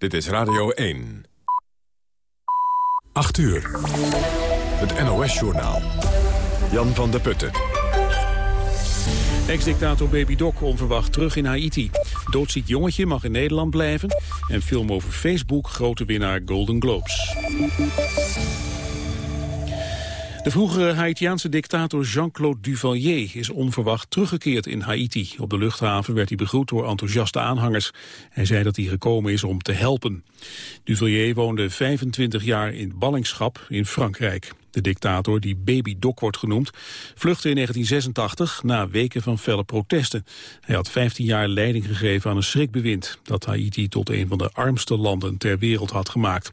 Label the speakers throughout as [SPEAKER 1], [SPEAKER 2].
[SPEAKER 1] Dit is Radio 1. 8 uur. Het NOS-journaal. Jan van der Putten.
[SPEAKER 2] Ex-dictator Baby Doc onverwacht terug in Haiti. Doodziek jongetje mag in Nederland blijven. En film over Facebook grote winnaar Golden Globes. De vroegere Haitiaanse dictator Jean-Claude Duvalier is onverwacht teruggekeerd in Haiti. Op de luchthaven werd hij begroet door enthousiaste aanhangers. Hij zei dat hij gekomen is om te helpen. Duvalier woonde 25 jaar in ballingschap in Frankrijk. De dictator, die Baby Doc wordt genoemd, vluchtte in 1986 na weken van felle protesten. Hij had 15 jaar leiding gegeven aan een schrikbewind dat Haiti tot een van de armste landen ter wereld had gemaakt.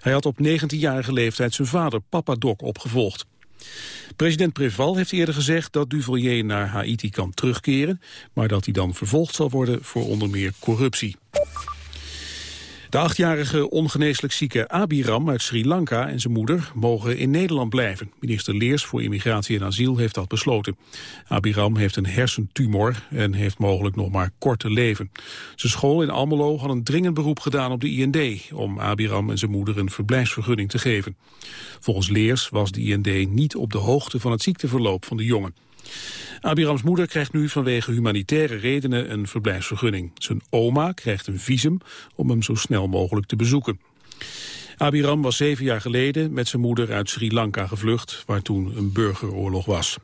[SPEAKER 2] Hij had op 19-jarige leeftijd zijn vader Papa Doc opgevolgd. President Preval heeft eerder gezegd dat Duvalier naar Haiti kan terugkeren, maar dat hij dan vervolgd zal worden voor onder meer corruptie. De achtjarige ongeneeslijk zieke Abiram uit Sri Lanka en zijn moeder mogen in Nederland blijven. Minister Leers voor Immigratie en Asiel heeft dat besloten. Abiram heeft een hersentumor en heeft mogelijk nog maar korte leven. Zijn school in Almelo had een dringend beroep gedaan op de IND... om Abiram en zijn moeder een verblijfsvergunning te geven. Volgens Leers was de IND niet op de hoogte van het ziekteverloop van de jongen. Abirams moeder krijgt nu vanwege humanitaire redenen een verblijfsvergunning. Zijn oma krijgt een visum om hem zo snel mogelijk te bezoeken. Abiram was zeven jaar geleden met zijn moeder uit Sri Lanka gevlucht, waar toen een burgeroorlog was.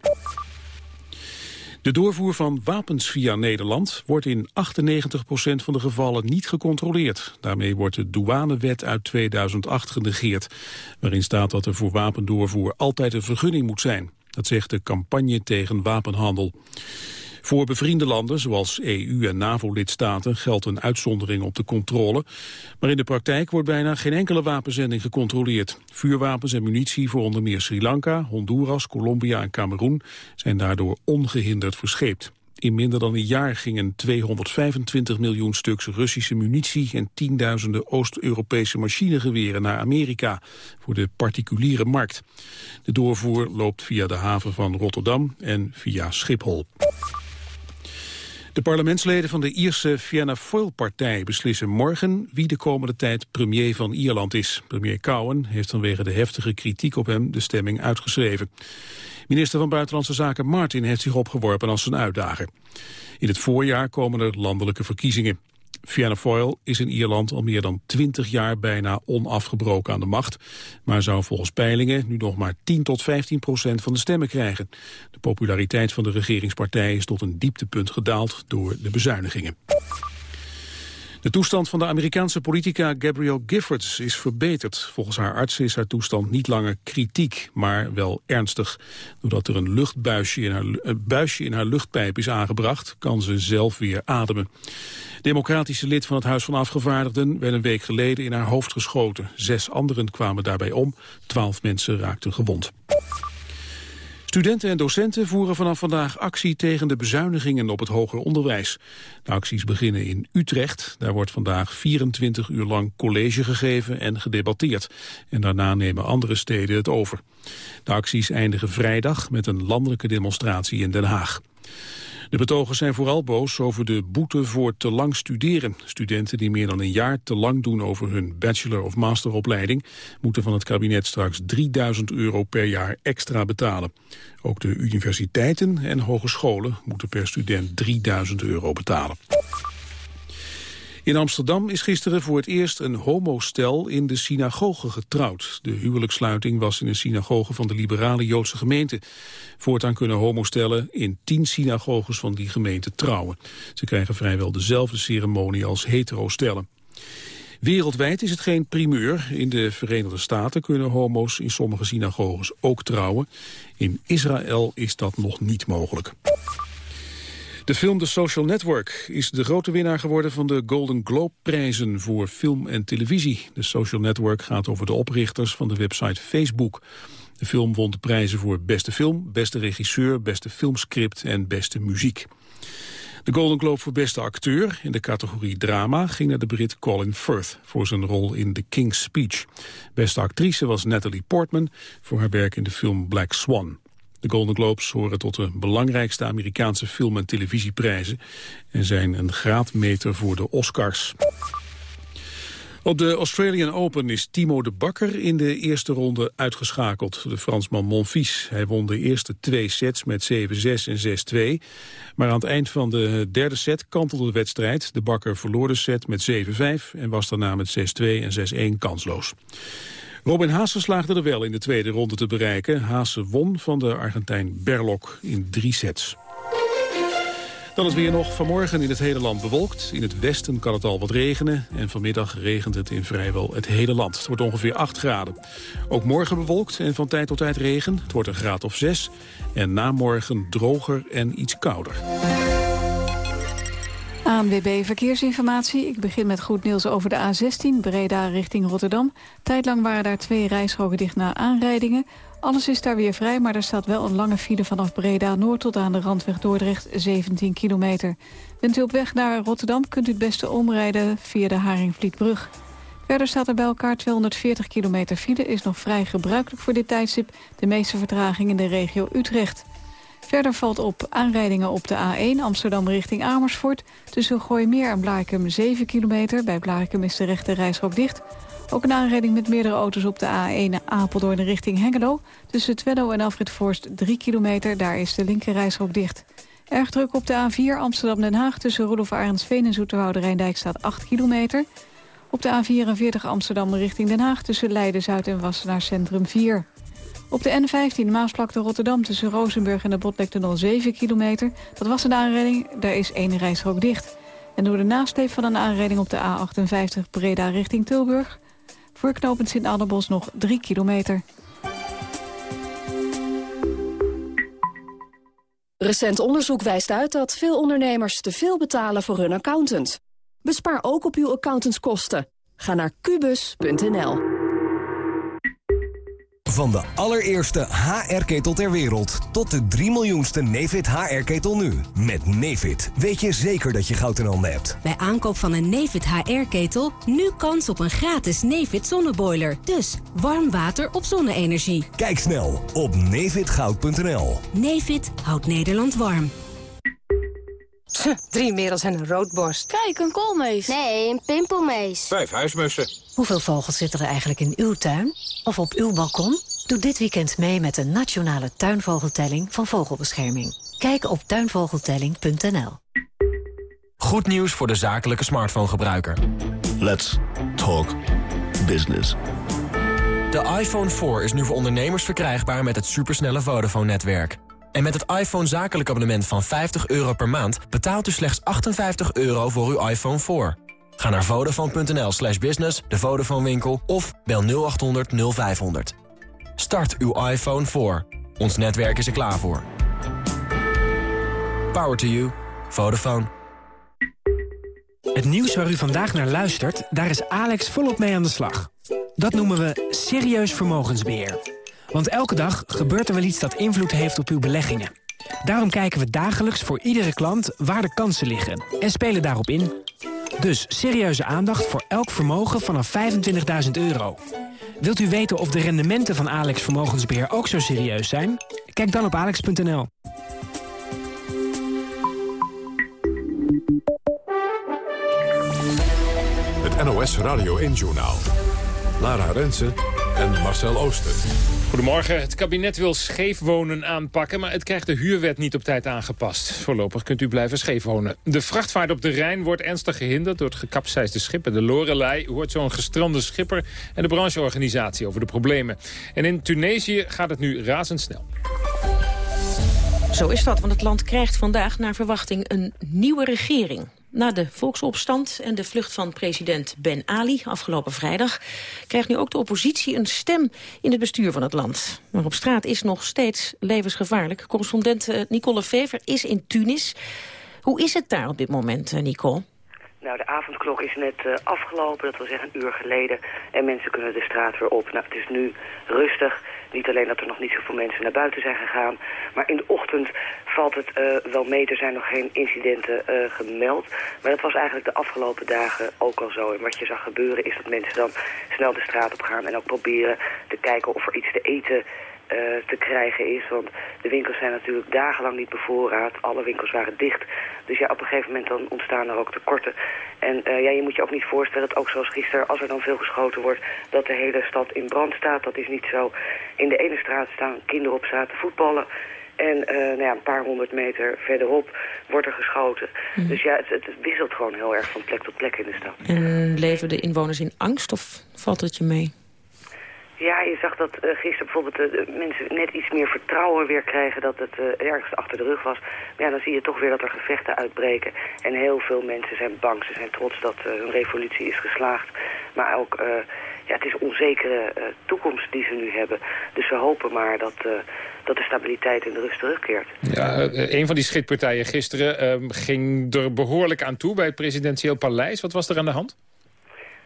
[SPEAKER 2] De doorvoer van wapens via Nederland wordt in 98% van de gevallen niet gecontroleerd. Daarmee wordt de douanewet uit 2008 genegeerd, waarin staat dat er voor wapendoorvoer altijd een vergunning moet zijn. Dat zegt de campagne tegen wapenhandel. Voor bevriende landen, zoals EU- en NAVO-lidstaten, geldt een uitzondering op de controle. Maar in de praktijk wordt bijna geen enkele wapenzending gecontroleerd. Vuurwapens en munitie voor onder meer Sri Lanka, Honduras, Colombia en Cameroen zijn daardoor ongehinderd verscheept. In minder dan een jaar gingen 225 miljoen stuks Russische munitie en tienduizenden Oost-Europese machinegeweren naar Amerika voor de particuliere markt. De doorvoer loopt via de haven van Rotterdam en via Schiphol. De parlementsleden van de Ierse Fianna Fáil-partij beslissen morgen wie de komende tijd premier van Ierland is. Premier Cowen heeft vanwege de heftige kritiek op hem de stemming uitgeschreven. Minister van Buitenlandse Zaken Martin heeft zich opgeworpen als zijn uitdager. In het voorjaar komen er landelijke verkiezingen. Fianna Fáil is in Ierland al meer dan 20 jaar bijna onafgebroken aan de macht, maar zou volgens peilingen nu nog maar 10 tot 15 procent van de stemmen krijgen. De populariteit van de regeringspartij is tot een dieptepunt gedaald door de bezuinigingen. De toestand van de Amerikaanse politica Gabrielle Giffords is verbeterd. Volgens haar arts is haar toestand niet langer kritiek, maar wel ernstig. Doordat er een luchtbuisje in haar, een buisje in haar luchtpijp is aangebracht, kan ze zelf weer ademen. Democratische lid van het Huis van Afgevaardigden werd een week geleden in haar hoofd geschoten. Zes anderen kwamen daarbij om, twaalf mensen raakten gewond. Studenten en docenten voeren vanaf vandaag actie tegen de bezuinigingen op het hoger onderwijs. De acties beginnen in Utrecht. Daar wordt vandaag 24 uur lang college gegeven en gedebatteerd. En daarna nemen andere steden het over. De acties eindigen vrijdag met een landelijke demonstratie in Den Haag. De betogers zijn vooral boos over de boete voor te lang studeren. Studenten die meer dan een jaar te lang doen over hun bachelor- of masteropleiding... moeten van het kabinet straks 3000 euro per jaar extra betalen. Ook de universiteiten en hogescholen moeten per student 3000 euro betalen. In Amsterdam is gisteren voor het eerst een homostel in de synagoge getrouwd. De huwelijkssluiting was in een synagoge van de liberale Joodse gemeente. Voortaan kunnen homostellen in tien synagoges van die gemeente trouwen. Ze krijgen vrijwel dezelfde ceremonie als heterostellen. Wereldwijd is het geen primeur. In de Verenigde Staten kunnen homo's in sommige synagoges ook trouwen. In Israël is dat nog niet mogelijk. De film The Social Network is de grote winnaar geworden van de Golden Globe-prijzen voor film en televisie. The Social Network gaat over de oprichters van de website Facebook. De film won prijzen voor beste film, beste regisseur, beste filmscript en beste muziek. De Golden Globe voor beste acteur in de categorie drama ging naar de Brit Colin Firth voor zijn rol in The King's Speech. Beste actrice was Natalie Portman voor haar werk in de film Black Swan. De Golden Globes horen tot de belangrijkste Amerikaanse film- en televisieprijzen... en zijn een graadmeter voor de Oscars. Op de Australian Open is Timo de Bakker in de eerste ronde uitgeschakeld. De Fransman Monfils. Hij won de eerste twee sets met 7-6 en 6-2. Maar aan het eind van de derde set kantelde de wedstrijd. De Bakker verloor de set met 7-5 en was daarna met 6-2 en 6-1 kansloos. Robin Haase slaagde er wel in de tweede ronde te bereiken. Haase won van de Argentijn Berlok in drie sets. Dan is weer nog vanmorgen in het hele land bewolkt. In het westen kan het al wat regenen. En vanmiddag regent het in vrijwel het hele land. Het wordt ongeveer 8 graden. Ook morgen bewolkt en van tijd tot tijd regen. Het wordt een graad of 6. En na morgen droger en iets kouder.
[SPEAKER 3] ANWB Verkeersinformatie. Ik begin met goed nieuws over de A16, Breda richting Rotterdam. Tijdlang waren daar twee rijstroken dicht na aanrijdingen. Alles is daar weer vrij, maar er staat wel een lange file vanaf Breda Noord tot aan de randweg Dordrecht, 17 kilometer. Bent u op weg naar Rotterdam, kunt u het beste omrijden via de Haringvlietbrug. Verder staat er bij elkaar 240 kilometer file, is nog vrij gebruikelijk voor dit tijdstip. De meeste vertraging in de regio Utrecht. Verder valt op aanrijdingen op de A1 Amsterdam richting Amersfoort. Tussen Gooimeer en Blarikum 7 kilometer. Bij Blarikum is de rechte reishok dicht. Ook een aanrijding met meerdere auto's op de A1 Apeldoorn richting Hengelo. Tussen Twello en Alfred Forst 3 kilometer. Daar is de linker reishok dicht. Erg druk op de A4 Amsterdam-Den Haag. Tussen Rudolf Arendsveen en Zoeterwoude Rijndijk staat 8 kilometer. Op de A44 Amsterdam richting Den Haag. Tussen Leiden-Zuid en Wassenaar Centrum 4. Op de N15 Maasvlakte Rotterdam tussen Rozenburg en de Botlektunnel 7 kilometer. Dat was een aanrijding, daar is één rijstrook dicht. En door de nasleep van een aanrijding op de A58 Breda richting Tilburg... voor knooppunt Sint-Adelbos nog 3 kilometer.
[SPEAKER 4] Recent onderzoek wijst uit dat veel ondernemers te veel betalen voor hun accountant. Bespaar ook op uw accountantskosten. Ga naar kubus.nl.
[SPEAKER 5] Van de allereerste HR-ketel ter wereld tot de 3 miljoenste Nefit HR-ketel nu. Met Nefit weet je zeker dat je goud in handen hebt.
[SPEAKER 6] Bij aankoop van een Nefit HR-ketel nu kans op een gratis Nefit zonneboiler. Dus warm water op zonne-energie.
[SPEAKER 5] Kijk snel op nefitgoud.nl.
[SPEAKER 6] Nefit houdt Nederland warm.
[SPEAKER 7] Drie merels en een roodborst.
[SPEAKER 8] Kijk, een koolmees.
[SPEAKER 9] Nee, een pimpelmees.
[SPEAKER 10] Vijf huismussen.
[SPEAKER 7] Hoeveel vogels zitten er eigenlijk in uw tuin? Of op uw balkon? Doe dit weekend mee met de nationale tuinvogeltelling van Vogelbescherming. Kijk op tuinvogeltelling.nl.
[SPEAKER 11] Goed nieuws voor de zakelijke smartphone-gebruiker.
[SPEAKER 12] Let's talk business.
[SPEAKER 11] De iPhone 4 is nu voor ondernemers verkrijgbaar met het supersnelle Vodafone-netwerk. En met het iPhone zakelijk abonnement van 50 euro per maand... betaalt u slechts 58 euro voor uw iPhone 4. Ga naar vodafone.nl slash business, de Vodafone winkel... of bel 0800 0500. Start uw iPhone 4. Ons netwerk is er klaar voor. Power to you. Vodafone.
[SPEAKER 13] Het nieuws waar u vandaag naar luistert, daar is Alex volop mee aan de slag. Dat noemen we serieus vermogensbeheer. Want elke dag gebeurt er wel iets dat invloed heeft op uw beleggingen. Daarom kijken we dagelijks voor iedere klant waar de kansen liggen en spelen daarop in. Dus serieuze aandacht voor elk vermogen vanaf 25.000 euro. Wilt u weten of de rendementen van Alex Vermogensbeheer ook zo serieus zijn? Kijk dan op alex.nl.
[SPEAKER 1] Het NOS Radio 1 Journaal. Lara Rensen en Marcel Ooster.
[SPEAKER 14] Goedemorgen. Het kabinet wil scheefwonen aanpakken, maar het krijgt de huurwet niet op tijd aangepast. Voorlopig kunt u blijven scheefwonen. De vrachtvaart op de Rijn wordt ernstig gehinderd door het gekapseisde schip. De Lorelei hoort zo'n gestrande schipper en de brancheorganisatie over de problemen. En in Tunesië gaat het nu razendsnel.
[SPEAKER 15] Zo is dat, want het land krijgt vandaag naar verwachting een nieuwe regering. Na de volksopstand en de vlucht van president Ben Ali afgelopen vrijdag... krijgt nu ook de oppositie een stem in het bestuur van het land. Maar op straat is nog steeds levensgevaarlijk. Correspondent eh, Nicole Vever is in Tunis. Hoe is het daar op dit moment, eh, Nicole?
[SPEAKER 16] Nou, de avondklok is net uh, afgelopen, dat wil zeggen een uur geleden. En mensen kunnen de straat weer op. Nou, het is nu rustig. Niet alleen dat er nog niet zoveel mensen naar buiten zijn gegaan. Maar in de ochtend valt het uh, wel mee. Er zijn nog geen incidenten uh, gemeld. Maar dat was eigenlijk de afgelopen dagen ook al zo. En wat je zag gebeuren is dat mensen dan snel de straat op gaan. En ook proberen te kijken of er iets te eten te krijgen is. Want de winkels zijn natuurlijk dagenlang niet bevoorraad. Alle winkels waren dicht. Dus ja, op een gegeven moment dan ontstaan er ook tekorten. En ja, je moet je ook niet voorstellen dat ook zoals gisteren, als er dan veel geschoten wordt, dat de hele stad in brand staat. Dat is niet zo. In de ene straat staan kinderen op straat te voetballen. En uh, nou ja, een paar honderd meter verderop wordt er geschoten. Mhm. Dus ja, het, het, wisselt gewoon heel erg van plek tot plek in de stad.
[SPEAKER 15] En leven de inwoners in angst of valt het je mee?
[SPEAKER 16] Ja, je zag dat uh, gisteren bijvoorbeeld uh, de mensen net iets meer vertrouwen weer krijgen dat het uh, ergens achter de rug was. Maar ja, dan zie je toch weer dat er gevechten uitbreken. En heel veel mensen zijn bang. Ze zijn trots dat hun revolutie is geslaagd. Maar ook, ja, het is onzekere toekomst die ze nu hebben. Dus we hopen maar dat, dat de stabiliteit en de rust terugkeert.
[SPEAKER 14] Ja, een van die schietpartijen gisteren ehm, ging er behoorlijk aan toe bij het presidentieel paleis. Wat was er aan de hand?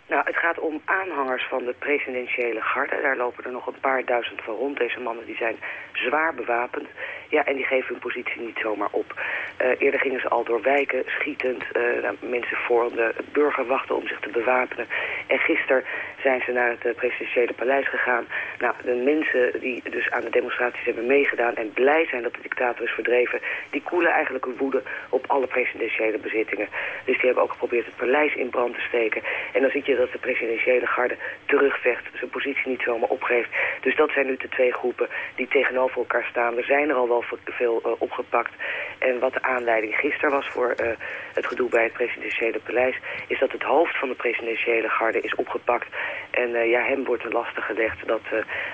[SPEAKER 16] Nou, het gaat om aanhangers van de presidentiële garde. Daar lopen er nog een paar duizend van rond. Deze mannen die zijn zwaar bewapend. Ja, en die geven hun positie niet zomaar op. Uh, eerder gingen ze al door wijken, schietend. Uh, mensen voor de burger wachten om zich te bewapenen. En gisteren zijn ze naar het uh, presidentiële paleis gegaan. Nou, de mensen die dus aan de demonstraties hebben meegedaan... en blij zijn dat de dictator is verdreven... die koelen eigenlijk hun woede op alle presidentiële bezittingen. Dus die hebben ook geprobeerd het paleis in brand te steken. En dan zie je dat de presidentiële garde terugvecht, zijn positie niet zomaar opgeeft. Dus dat zijn nu de twee groepen die tegenover elkaar staan. Er zijn er al wel veel uh, opgepakt. En wat de aanleiding gisteren was voor uh, het gedoe bij het presidentiële paleis... is dat het hoofd van de presidentiële garde is opgepakt. En uh, ja, hem wordt er lastig gelegd dat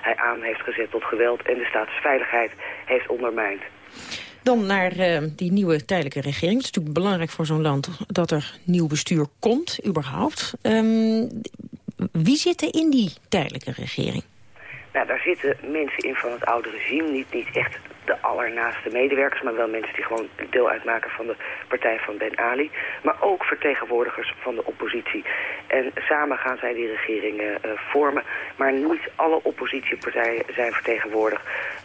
[SPEAKER 16] hij aan heeft gezet tot geweld... en de staatsveiligheid heeft ondermijnd.
[SPEAKER 15] Dan naar die nieuwe tijdelijke regering. Het is natuurlijk belangrijk voor zo'n land dat er nieuw bestuur komt, überhaupt. Um, wie zit er in die tijdelijke regering?
[SPEAKER 16] Nou, daar zitten mensen in van het oude regime. Niet, niet echt de allernaaste medewerkers, maar wel mensen die gewoon deel uitmaken van de partij van Ben Ali. Maar ook vertegenwoordigers van de oppositie. En samen gaan zij die regering uh, vormen. Maar niet alle oppositiepartijen zijn vertegenwoordigd.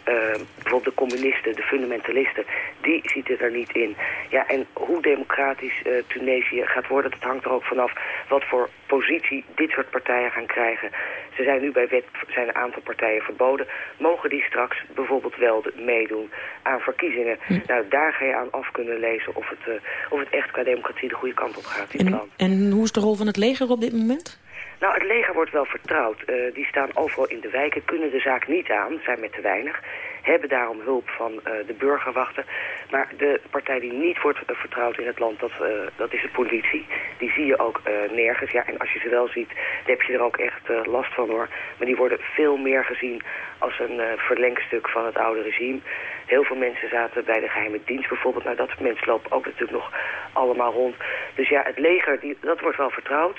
[SPEAKER 16] Uh, bijvoorbeeld de communisten, de fundamentalisten, die ziet het er niet in. Ja, en hoe democratisch uh, Tunesië gaat worden, dat hangt er ook vanaf wat voor positie dit soort partijen gaan krijgen. Ze zijn nu bij wet zijn een aantal partijen verboden. Mogen die straks bijvoorbeeld wel meedoen aan verkiezingen? Hm. Nou, daar ga je aan af kunnen lezen of het, uh, of het echt qua democratie de goede kant op gaat in
[SPEAKER 15] en,
[SPEAKER 16] het land.
[SPEAKER 15] En hoe is de rol van het leger op dit moment?
[SPEAKER 16] Nou, het leger wordt wel vertrouwd. Uh, die staan overal in de wijken, kunnen de zaak niet aan, zijn met te weinig hebben daarom hulp van uh, de burgerwachten. Maar de partij die niet wordt uh, vertrouwd in het land, dat, uh, dat is de politie. Die zie je ook nergens. Ja, en als je ze wel ziet, dan heb je er ook echt last van hoor. Maar die worden veel meer gezien als een verlengstuk van het oude regime. Heel veel mensen zaten bij de geheime dienst bijvoorbeeld. Nou, dat mensen lopen ook natuurlijk nog allemaal rond. Dus ja, het leger, die, dat wordt wel vertrouwd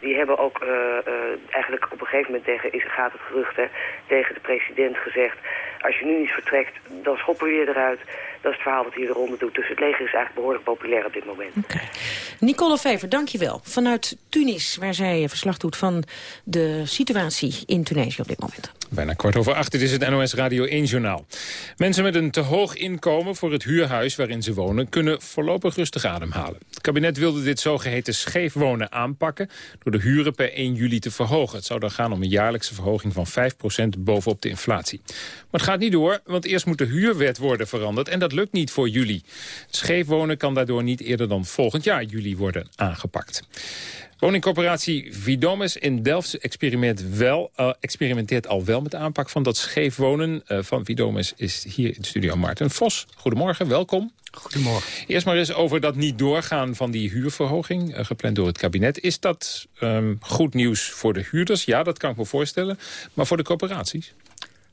[SPEAKER 16] die hebben ook uh, uh, eigenlijk op een gegeven moment tegen, is, gaat het gerucht, hè, tegen de president gezegd... als je nu niet vertrekt, dan schoppen we je eruit. Dat is het verhaal wat hier de ronde doet. Dus het leger is eigenlijk behoorlijk populair op dit moment.
[SPEAKER 15] Okay. Nicole Fever, dankjewel. Vanuit Tunis, waar zij verslag doet van de situatie in Tunesië op dit moment.
[SPEAKER 14] Bijna kwart over acht, dit is het NOS Radio 1-journaal. Mensen met een te hoog inkomen voor het huurhuis waarin ze wonen... kunnen voorlopig rustig ademhalen. Het kabinet wilde dit zogeheten scheef wonen aanpakken... de huren per 1 juli te verhogen. Het zou dan gaan om een jaarlijkse verhoging van 5% bovenop de inflatie. Maar het gaat niet door, want eerst moet de huurwet worden veranderd... en dat lukt niet voor juli. Het scheef wonen kan daardoor niet eerder dan volgend jaar juli worden aangepakt. Woningcorporatie Vidomes in Delft wel, uh, experimenteert al wel met de aanpak van dat scheef wonen. Uh, van Vidomes is hier in studio Maarten Vos. Goedemorgen, welkom.
[SPEAKER 8] Goedemorgen.
[SPEAKER 14] Eerst maar eens over dat niet doorgaan van die huurverhoging, uh, gepland door het kabinet. Is dat um, goed nieuws voor de huurders? Ja, dat kan ik me voorstellen. Maar voor de corporaties?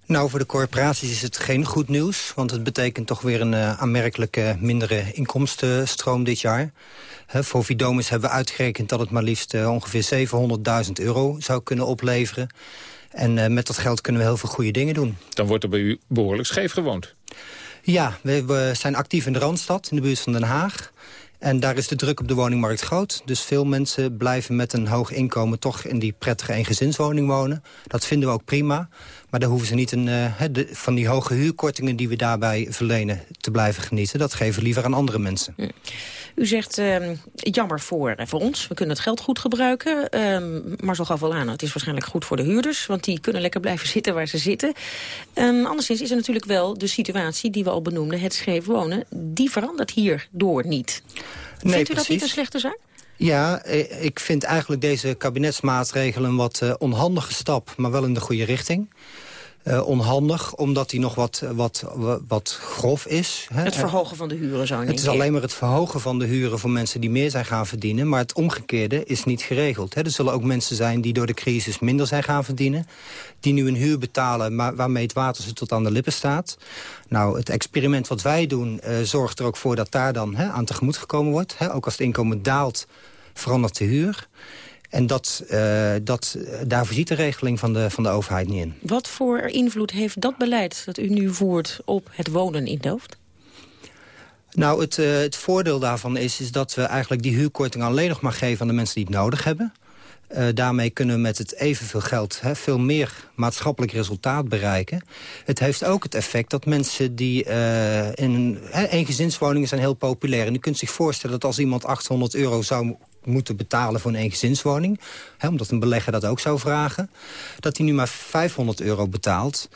[SPEAKER 8] Nou, voor de corporaties is het geen goed nieuws. Want het betekent toch weer een uh, aanmerkelijke mindere inkomstenstroom dit jaar. He, voor Vidomus hebben we uitgerekend dat het maar liefst uh, ongeveer 700.000 euro zou kunnen opleveren. En uh, met dat geld kunnen we heel veel goede dingen doen.
[SPEAKER 14] Dan wordt er bij u behoorlijk scheef gewoond.
[SPEAKER 8] Ja, we, zijn actief in de Randstad, in de buurt van Den Haag. En daar is de druk op de woningmarkt groot. Dus veel mensen blijven met een hoog inkomen toch in die prettige eengezinswoning wonen. Dat vinden we ook prima. Maar daar hoeven ze niet een, de, van die hoge huurkortingen die we daarbij verlenen te blijven genieten. Dat geven we liever aan andere mensen.
[SPEAKER 15] Hm. U zegt, uh, jammer voor, eh, voor ons, we kunnen het geld goed gebruiken. Uh, maar zo gaf wel aan, het is waarschijnlijk goed voor de huurders... want die kunnen lekker blijven zitten waar ze zitten. Um, anderszins is er natuurlijk wel de situatie die we al benoemden... het scheef wonen, die verandert hierdoor niet.
[SPEAKER 8] Nee,
[SPEAKER 15] Vindt u
[SPEAKER 8] precies.
[SPEAKER 15] dat niet een slechte zaak?
[SPEAKER 8] Ja, eh, ik vind eigenlijk deze kabinetsmaatregelen een wat uh, onhandige stap... maar wel in de goede richting. Uh, onhandig, omdat hij nog wat, wat, wat grof is.
[SPEAKER 15] Hè. Het verhogen van de huren zo
[SPEAKER 8] Het is alleen maar het verhogen van de huren voor mensen die meer zijn gaan verdienen. Maar het omgekeerde is niet geregeld. Hè. Er zullen ook mensen zijn die door de crisis minder zijn gaan verdienen. Die nu een huur betalen maar waarmee het water ze tot aan de lippen staat. Nou, het experiment wat wij doen uh, zorgt er ook voor dat daar dan hè, aan tegemoet gekomen wordt. Hè. Ook als het inkomen daalt, verandert de huur. En dat, uh, dat, daar voorziet de regeling van de, van de overheid niet in.
[SPEAKER 15] Wat voor invloed heeft dat beleid dat u nu voert op het wonen in Delft?
[SPEAKER 8] Nou, het, uh, het voordeel daarvan is, is dat we eigenlijk die huurkorting alleen nog maar geven aan de mensen die het nodig hebben. Uh, daarmee kunnen we met het evenveel geld hè, veel meer maatschappelijk resultaat bereiken. Het heeft ook het effect dat mensen die uh, in hè, eengezinswoningen zijn heel populair. En u kunt zich voorstellen dat als iemand 800 euro zou moeten betalen voor een eengezinswoning... Hè, omdat een belegger dat ook zou vragen... dat hij nu maar 500 euro betaalt...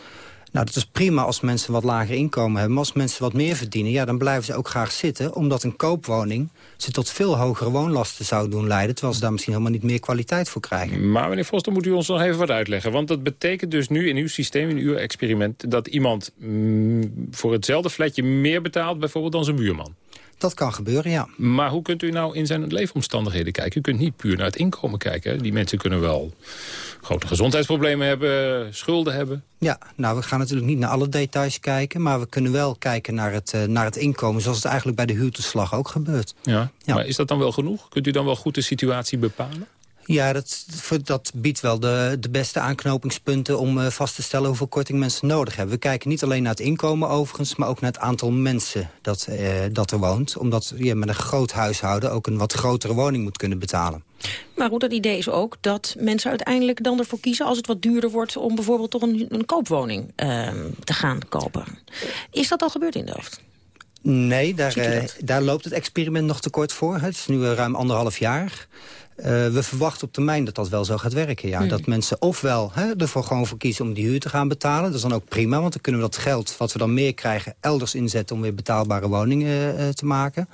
[SPEAKER 8] Nou, dat is prima als mensen wat lager inkomen hebben. Maar als mensen wat meer verdienen, ja, dan blijven ze ook graag zitten. Omdat een koopwoning ze tot veel hogere woonlasten zou doen leiden. Terwijl ze daar misschien helemaal niet meer kwaliteit voor krijgen.
[SPEAKER 14] Maar meneer Vos, dan moet u ons nog even wat uitleggen. Want dat betekent dus nu in uw systeem, in uw experiment... dat iemand mm, voor hetzelfde flatje meer betaalt bijvoorbeeld dan zijn buurman.
[SPEAKER 8] Dat kan gebeuren, ja.
[SPEAKER 14] Maar hoe kunt u nou in zijn leefomstandigheden kijken? U kunt niet puur naar het inkomen kijken. Die mensen kunnen wel grote gezondheidsproblemen hebben, schulden hebben.
[SPEAKER 8] Ja, nou, we gaan natuurlijk niet naar alle details kijken... maar we kunnen wel kijken naar het, uh, naar het inkomen... zoals het eigenlijk bij de huurtoeslag ook gebeurt.
[SPEAKER 14] Ja, ja, maar is dat dan wel genoeg? Kunt u dan wel goed de situatie bepalen?
[SPEAKER 8] Ja, dat, dat biedt wel de, de beste aanknopingspunten om uh, vast te stellen hoeveel korting mensen nodig hebben. We kijken niet alleen naar het inkomen overigens, maar ook naar het aantal mensen dat, uh, dat er woont. Omdat je met een groot huishouden ook een wat grotere woning moet kunnen betalen.
[SPEAKER 15] Maar goed, dat idee is ook dat mensen uiteindelijk dan ervoor kiezen... als het wat duurder wordt om bijvoorbeeld toch een, een koopwoning uh, te gaan kopen. Is dat al gebeurd in Delft?
[SPEAKER 8] Nee, daar, uh, daar loopt het experiment nog te kort voor. Het is nu ruim anderhalf jaar. Uh, we verwachten op termijn dat dat wel zo gaat werken. Ja. Mm. Dat mensen ofwel hè, ervoor gewoon voor kiezen om die huur te gaan betalen. Dat is dan ook prima, want dan kunnen we dat geld wat we dan meer krijgen... elders inzetten om weer betaalbare woningen uh, te maken.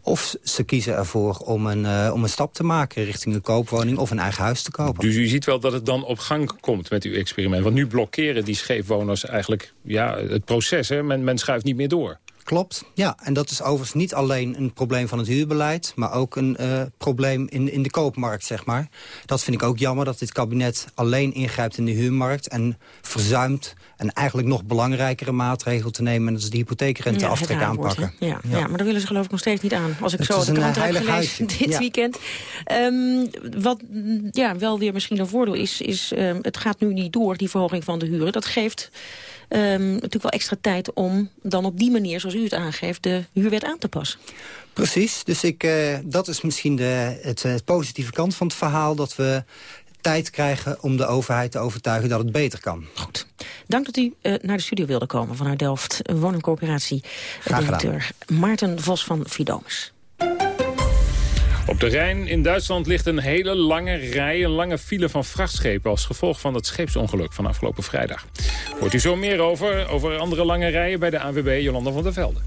[SPEAKER 8] Of ze kiezen ervoor om een, uh, om een stap te maken richting een koopwoning of een eigen huis te kopen.
[SPEAKER 14] Dus u ziet wel dat het dan op gang komt met uw experiment. Want nu blokkeren die scheefwoners eigenlijk ja, het proces. Hè? Men, men schuift niet meer door.
[SPEAKER 8] Klopt, ja. En dat is overigens niet alleen een probleem van het huurbeleid... maar ook een uh, probleem in, in de koopmarkt, zeg maar. Dat vind ik ook jammer, dat dit kabinet alleen ingrijpt in de huurmarkt... en verzuimt een eigenlijk nog belangrijkere maatregel te nemen... en dat is de hypotheekrenteaftrek
[SPEAKER 15] ja,
[SPEAKER 8] aanpakken.
[SPEAKER 15] Ja. Ja. ja, maar daar willen ze geloof ik nog steeds niet aan. Als ik
[SPEAKER 8] het
[SPEAKER 15] zo de krant heb gelezen
[SPEAKER 8] huisje.
[SPEAKER 15] dit weekend. Um, wat ja, wel weer misschien een voordeel is... is um, het gaat nu niet door, die verhoging van de huren. Dat geeft... Um, natuurlijk wel extra tijd om dan op die manier, zoals u het aangeeft, de huurwet aan te passen.
[SPEAKER 8] Precies, dus ik, uh, dat is misschien de het, het positieve kant van het verhaal... dat we tijd krijgen om de overheid te overtuigen dat het beter kan.
[SPEAKER 15] Goed. Dank dat u uh, naar de studio wilde komen vanuit Delft. Woningcoöperatie. Directeur Maarten Vos van Fidomus.
[SPEAKER 14] Op de Rijn in Duitsland ligt een hele lange rij, een lange file van vrachtschepen... als gevolg van het scheepsongeluk van afgelopen vrijdag. Hoort u zo meer over, over andere lange rijen bij de ANWB Jolanda van der Velde.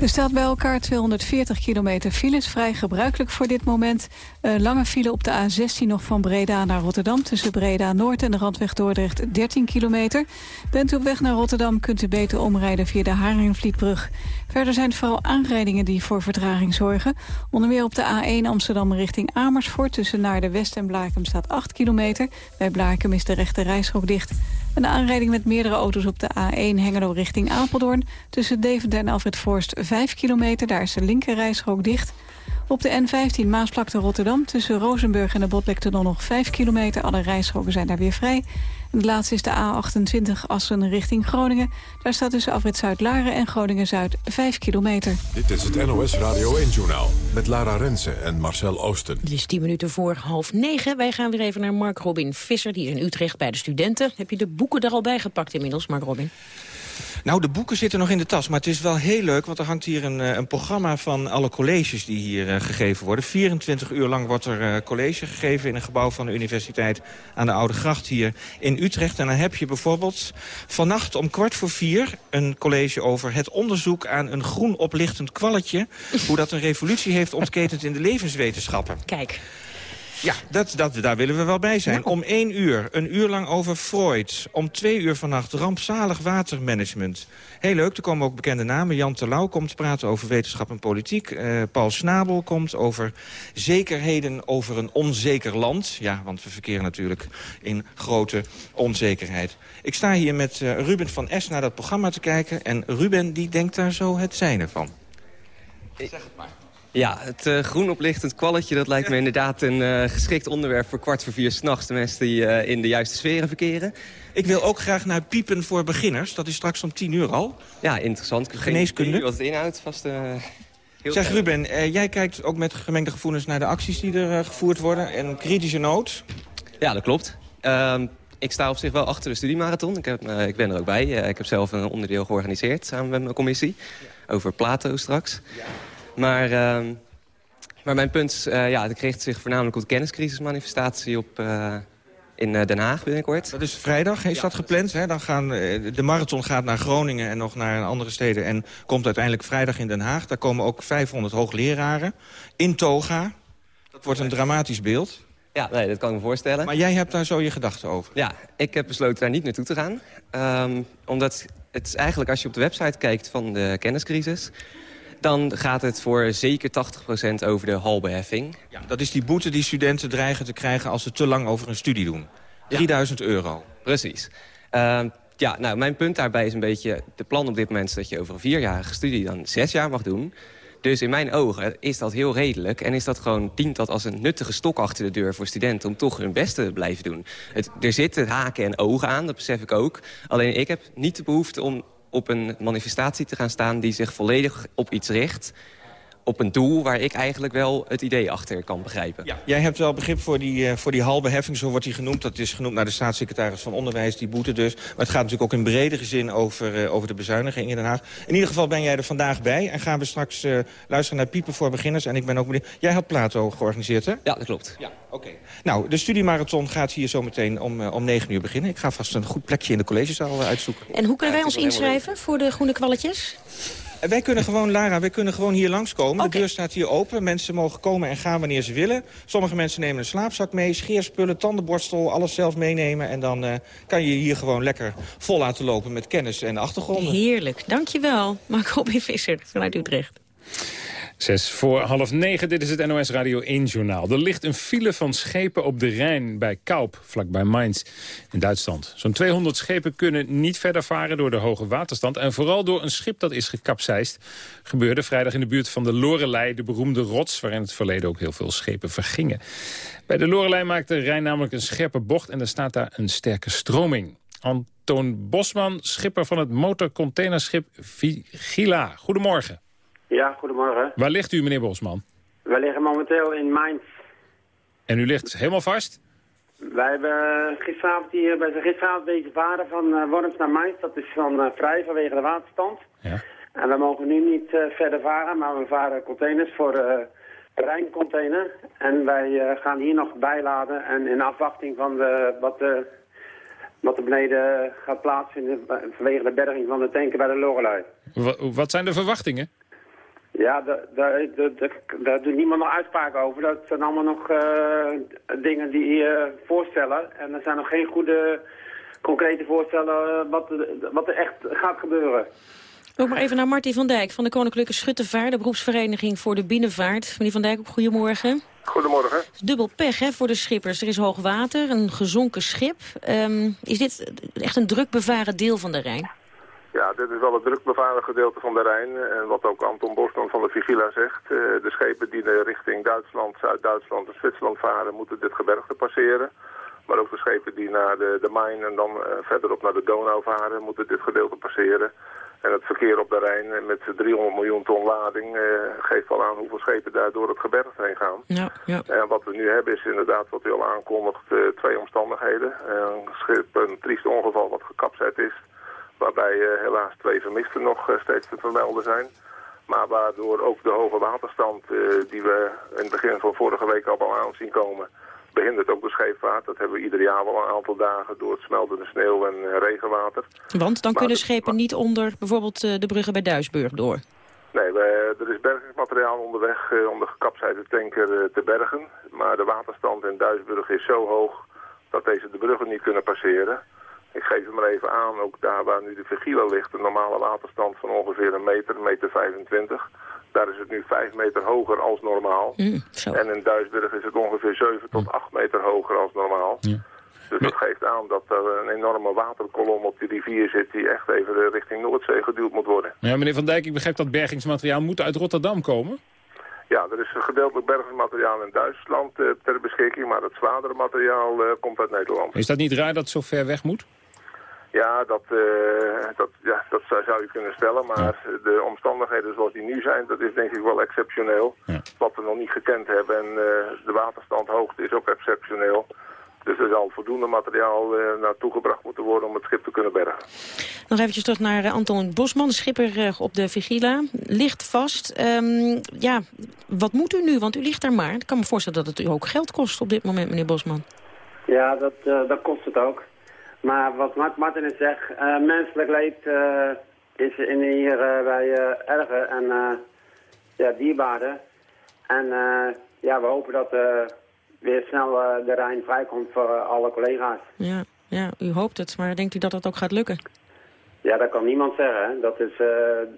[SPEAKER 3] Er staat bij elkaar 240 kilometer files, vrij gebruikelijk voor dit moment. Uh, lange file op de A16 nog van Breda naar Rotterdam... tussen Breda Noord en de Randweg Dordrecht 13 kilometer. Bent u op weg naar Rotterdam kunt u beter omrijden via de Haringvlietbrug. Verder zijn het vooral aanrijdingen die voor vertraging zorgen. Onder meer op de A1 Amsterdam richting Amersfoort... tussen naar de West en Blaakem staat 8 kilometer. Bij Blaakem is de rechte reishok dicht. Een aanrijding met meerdere auto's op de A1 Hengelo richting Apeldoorn. Tussen Deventer en Alfred Forst 5 kilometer, daar is de linker reishok dicht. Op de N15 Maasvlakte Rotterdam tussen Rozenburg en de Botlektunnel nog 5 kilometer. Alle rijstroken zijn daar weer vrij. En de laatste is de A28 Assen richting Groningen. Daar staat tussen afrit Zuid-Laren en Groningen-Zuid 5 kilometer.
[SPEAKER 1] Dit is het NOS Radio 1-journaal met Lara Rensen en Marcel Oosten.
[SPEAKER 15] Het is tien minuten voor half negen. Wij gaan weer even naar Mark Robin Visser. Die is in Utrecht bij de studenten. Heb je de boeken er al bij gepakt inmiddels, Mark Robin?
[SPEAKER 9] Nou, de boeken zitten nog in de tas, maar het is wel heel leuk... want er hangt hier een, eh, een programma van alle colleges die hier uh, gegeven worden. 24 uur lang wordt er uh, college gegeven in een gebouw van de universiteit... aan de Oude Gracht hier in Utrecht. En dan heb je bijvoorbeeld vannacht om kwart voor vier... een college over het onderzoek aan een groen oplichtend kwalletje... hoe dat een revolutie heeft ontketend in de levenswetenschappen.
[SPEAKER 15] Kijk.
[SPEAKER 9] Ja, dat, dat, daar willen we wel bij zijn. Om één uur, een uur lang over Freud. Om twee uur vannacht rampzalig watermanagement. Heel leuk, er komen ook bekende namen. Jan Terlouw komt praten over wetenschap en politiek. Uh, Paul Snabel komt over zekerheden over een onzeker land. Ja, want we verkeren natuurlijk in grote onzekerheid. Ik sta hier met uh, Ruben van Es naar dat programma te kijken. En Ruben die denkt daar zo het zijne van.
[SPEAKER 10] Zeg het maar. Ja, het uh, groen oplichtend kwalletje, dat lijkt me inderdaad een uh, geschikt onderwerp voor kwart voor vier s'nachts. De mensen die uh, in de juiste sferen verkeren.
[SPEAKER 9] Ik wil ook graag naar piepen voor beginners. Dat is straks om tien uur al.
[SPEAKER 10] Ja, interessant.
[SPEAKER 9] Geneeskunde.
[SPEAKER 10] Wat het inhoudt, vast heel
[SPEAKER 9] Zeg Ruben, jij kijkt ook met gemengde gevoelens naar de acties die er gevoerd worden. En kritische nood.
[SPEAKER 10] Ja, dat klopt. Ehm, ik sta op zich wel achter de studiemarathon. Ik, heb, ik ben er ook bij. ik heb zelf een onderdeel georganiseerd samen met mijn commissie. Over Plato straks. Ja. Maar, uh, maar mijn punt uh, ja, het richt zich voornamelijk op de kenniscrisismanifestatie op, uh, in Den Haag binnenkort.
[SPEAKER 9] Dat is vrijdag, is ja, dat gepland? Hè? Dan gaan, de marathon gaat naar Groningen en nog naar andere steden... en komt uiteindelijk vrijdag in Den Haag. Daar komen ook 500 hoogleraren in toga. Dat wordt een dramatisch beeld.
[SPEAKER 10] Ja, nee, dat kan ik me voorstellen.
[SPEAKER 9] Maar jij hebt daar zo je gedachten over?
[SPEAKER 10] Ja, ik heb besloten daar niet naartoe te gaan. Um, omdat het is eigenlijk, als je op de website kijkt van de kenniscrisis dan gaat het voor zeker 80% over de halbeheffing.
[SPEAKER 9] Ja, dat is die boete die studenten dreigen te krijgen als ze te lang over een studie doen. 3000 euro.
[SPEAKER 10] Precies. Uh, ja, nou, mijn punt daarbij is een beetje... de plan op dit moment is dat je over een vierjarige studie dan zes jaar mag doen. Dus in mijn ogen is dat heel redelijk. En is dat gewoon, dient dat als een nuttige stok achter de deur voor studenten... om toch hun beste te blijven doen. Het, er zitten haken en ogen aan, dat besef ik ook. Alleen ik heb niet de behoefte om op een manifestatie te gaan staan... die zich volledig op iets richt op een doel waar ik eigenlijk wel het idee achter kan begrijpen.
[SPEAKER 9] Ja. Jij hebt wel begrip voor die, uh, voor die halve heffing, zo wordt die genoemd. Dat is genoemd naar de staatssecretaris van Onderwijs, die boete dus. Maar het gaat natuurlijk ook in bredere zin over, uh, over de bezuiniging in Den Haag. In ieder geval ben jij er vandaag bij en gaan we straks uh, luisteren naar Piepen voor beginners. En ik ben ook benieuwd. Jij had Plato georganiseerd, hè?
[SPEAKER 10] Ja, dat klopt.
[SPEAKER 9] Ja, oké. Okay. Nou, de studiemarathon gaat hier zo meteen om, om 9 uur beginnen. Ik ga vast een goed plekje in de collegezaal uitzoeken.
[SPEAKER 15] En hoe kunnen wij ons inschrijven voor de groene kwalletjes?
[SPEAKER 9] Wij kunnen gewoon, Lara, wij kunnen gewoon hier langskomen. Okay. De deur staat hier open. Mensen mogen komen en gaan wanneer ze willen. Sommige mensen nemen een slaapzak mee, scheerspullen, tandenborstel, alles zelf meenemen. En dan uh, kan je hier gewoon lekker vol laten lopen met kennis en achtergronden.
[SPEAKER 15] Heerlijk, dankjewel. Mark Robin Visser vanuit Utrecht.
[SPEAKER 14] Zes voor half negen, dit is het NOS Radio 1-journaal. Er ligt een file van schepen op de Rijn bij Kaup, vlakbij Mainz in Duitsland. Zo'n 200 schepen kunnen niet verder varen door de hoge waterstand... en vooral door een schip dat is gekapseist. Gebeurde vrijdag in de buurt van de Lorelei, de beroemde rots... waar in het verleden ook heel veel schepen vergingen. Bij de Lorelei maakt de Rijn namelijk een scherpe bocht... en er staat daar een sterke stroming. Antoon Bosman, schipper van het motorcontainerschip Vigila. Goedemorgen.
[SPEAKER 17] Ja, goedemorgen.
[SPEAKER 14] Waar ligt u, meneer Bosman?
[SPEAKER 17] Wij liggen momenteel in Mainz.
[SPEAKER 14] En u ligt helemaal vast?
[SPEAKER 17] Wij hebben gisteravond hier, wij zijn gisteravond bezig varen van uh, Worms naar Mainz. Dat is van uh, vrij vanwege de waterstand.
[SPEAKER 14] Ja.
[SPEAKER 17] En we mogen nu niet uh, verder varen, maar we varen containers voor de Rijncontainer. En wij gaan hier nog bijladen en in afwachting van de, wat, de, wat er beneden gaat plaatsvinden vanwege de berging van de tanken bij de Lorelei.
[SPEAKER 14] Wat, wat zijn de verwachtingen?
[SPEAKER 17] Ja, daar, daar, daar doet niemand nog uitspraken over. Dat zijn allemaal nog uh, dingen die je voorstellen. En er zijn nog geen goede, concrete voorstellen wat, wat er echt gaat gebeuren.
[SPEAKER 15] Ook maar even naar Martin van Dijk van de Koninklijke Schuttevaart... de beroepsvereniging voor de binnenvaart. Meneer van Dijk, ook goedemorgen.
[SPEAKER 18] Goedemorgen.
[SPEAKER 15] Dubbel pech hè, voor de schippers. Er is hoog water, een gezonken schip. Um, is dit echt een druk bevaren deel van de Rijn?
[SPEAKER 18] Ja, dit is wel het drukbevaren gedeelte van de Rijn. En wat ook Anton Bosman van de Vigila zegt. eh, de schepen die richting Duitsland, Zuid-Duitsland en Zwitserland varen... moeten dit gebergte passeren. Maar ook de schepen die naar de, de Main en dan eh, verderop naar de Donau varen... moeten dit gedeelte passeren. En het verkeer op de Rijn eh, met 300 miljoen ton lading... eh, geeft wel aan hoeveel schepen daar door het gebergte heen gaan.
[SPEAKER 15] Ja, ja.
[SPEAKER 18] En wat we nu hebben is inderdaad, wat u al aankondigt, eh, twee omstandigheden. een schip, een triest ongeval wat gekapseid is... waarbij eh, helaas twee vermisten nog eh, steeds te vermelden zijn. Maar waardoor ook de hoge waterstand eh, die we in het begin van vorige week al aan zien komen... behindert ook de scheepvaart. Dat hebben we ieder jaar wel een aantal dagen door het smeltende sneeuw en regenwater.
[SPEAKER 15] Want dan
[SPEAKER 18] Maar
[SPEAKER 15] kunnen schepen niet onder bijvoorbeeld de bruggen bij Duisburg door.
[SPEAKER 18] Nee, we, er is bergingsmateriaal onderweg om de gekapseide tanker te bergen. Maar de waterstand in Duisburg is zo hoog dat deze de bruggen niet kunnen passeren. Ik geef het maar even aan, ook daar waar nu de Vigila ligt, een normale waterstand van ongeveer een meter, een meter 25. Daar is het nu 5 meter hoger als normaal. En in Duisburg is het ongeveer 7 tot 8 meter hoger als normaal. Dus dat geeft aan dat er een enorme waterkolom op die rivier zit die echt even richting Noordzee geduwd moet worden.
[SPEAKER 14] Ja, meneer Van Dijk, ik begrijp dat bergingsmateriaal moet uit Rotterdam komen.
[SPEAKER 18] Ja, er is gedeeltelijk bergingsmateriaal in Duitsland eh, ter beschikking, maar het zwaardere materiaal eh, komt uit Nederland.
[SPEAKER 14] Is dat niet raar dat het zo ver weg moet?
[SPEAKER 18] Ja, dat, eh, dat, ja, dat zou, zou je kunnen stellen, maar de omstandigheden zoals die nu zijn, dat is denk ik wel exceptioneel. Wat we nog niet gekend hebben en eh, de waterstandhoogte is ook exceptioneel. Dus er zal voldoende materiaal eh, naartoe gebracht moeten worden om het schip te kunnen bergen.
[SPEAKER 15] Nog eventjes terug naar Anton Bosman, schipper eh, op de Vigila. Ligt vast. Ehm, ja, wat moet u nu? Want u ligt daar maar. Ik kan me voorstellen dat het u ook geld kost op dit moment, meneer Bosman.
[SPEAKER 17] Ja, dat, eh, dat kost het ook. Maar wat Mart- Martin het zegt, eh, menselijk leed eh, is in hier eh, bij eh, erger en eh, ja, dierbaarder. En eh, ja, we hopen dat eh, weer snel eh, de Rijn vrijkomt voor alle collega's.
[SPEAKER 15] Ja, ja, u hoopt het, maar denkt u dat dat ook gaat lukken?
[SPEAKER 17] Ja, dat kan niemand zeggen. Hè. Dat is, eh,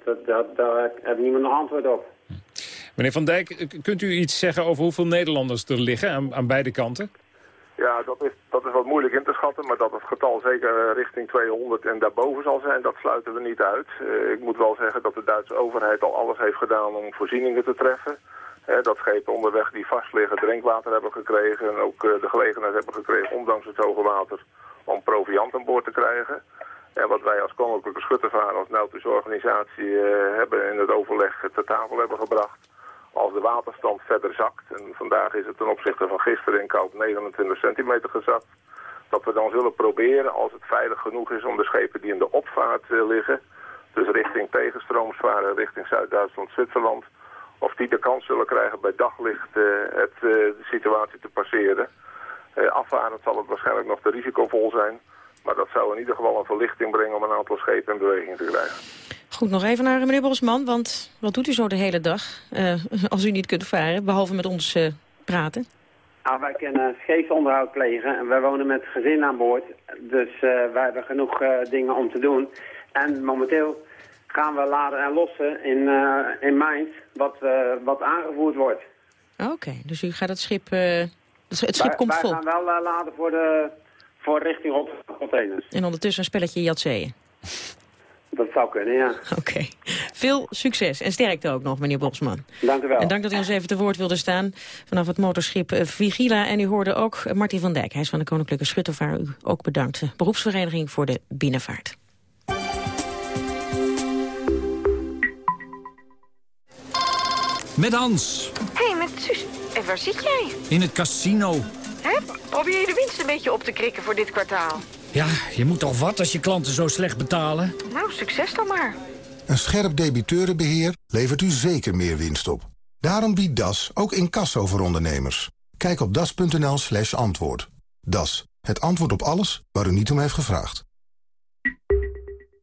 [SPEAKER 17] dat, dat, daar heeft niemand nog antwoord op.
[SPEAKER 14] Meneer Van Dijk, kunt u iets zeggen over hoeveel Nederlanders er liggen aan, aan beide kanten?
[SPEAKER 18] Ja, dat is, dat is wat moeilijk in te schatten, maar dat het getal zeker eh, richting 200 en daarboven zal zijn, dat sluiten we niet uit. Eh, ik moet wel zeggen dat de Duitse overheid al alles heeft gedaan om voorzieningen te treffen. Dat schepen onderweg die vastliggen drinkwater hebben gekregen en ook eh, de gelegenheid hebben gekregen, ondanks het hoge water, om proviant aan boord te krijgen. En wat wij als Koninklijke Schuttervaart, als nautische organisatie, hebben in het overleg ter tafel hebben gebracht als de waterstand verder zakt, en vandaag is het ten opzichte van gisteren in koud 29 centimeter gezakt, dat we dan zullen proberen, als het veilig genoeg is om de schepen die in de opvaart eh, liggen, dus richting tegenstrooms varen, richting Zuid-Duitsland, Zwitserland, of die de kans zullen krijgen bij daglicht eh, het, eh, de situatie te passeren. Eh afvarend zal het waarschijnlijk nog te risicovol zijn, maar dat zou in ieder geval een verlichting brengen om een aantal schepen in beweging te krijgen.
[SPEAKER 15] Goed, nog even naar meneer Bosman, want wat doet u zo de hele dag eh, als u niet kunt varen, behalve met ons eh, praten?
[SPEAKER 17] Nou, wij kunnen scheepsonderhoud plegen en wij wonen met gezin aan boord. Dus eh, wij hebben genoeg dingen om te doen. En momenteel gaan we laden en lossen in, in Mainz, wat, wat aangevoerd wordt.
[SPEAKER 15] Oké, dus u gaat het schip, het schip
[SPEAKER 17] wij,
[SPEAKER 15] komt
[SPEAKER 17] wij
[SPEAKER 15] vol.
[SPEAKER 17] gaan wel laden voor, de, voor richting Rotterdam containers.
[SPEAKER 15] En ondertussen een spelletje jatseeën.
[SPEAKER 17] Dat zou kunnen, ja.
[SPEAKER 15] Oké. Veel succes en sterkte ook nog, meneer Bosman.
[SPEAKER 17] Dank u wel.
[SPEAKER 15] En dank dat u ons even te woord wilde staan vanaf het motorschip eh, Vigila. En u hoorde ook eh, Martin van Dijk, hij is van de Koninklijke Schuttervaart. U ook bedankt. Eh, Beroepsvereniging voor de Binnenvaart.
[SPEAKER 19] Met Hans.
[SPEAKER 20] Hé, hey, met Suus. En waar zit jij?
[SPEAKER 19] In het casino.
[SPEAKER 20] Hè? Probeer je de winst een beetje op te krikken voor dit kwartaal?
[SPEAKER 19] Ja, je moet toch wat als je klanten zo slecht betalen?
[SPEAKER 20] Nou, succes dan maar.
[SPEAKER 21] Een scherp debiteurenbeheer levert u zeker meer winst op. Daarom biedt DAS ook incasso voor ondernemers. Kijk op das.nl slash antwoord. DAS, het antwoord op alles waar u niet om heeft gevraagd.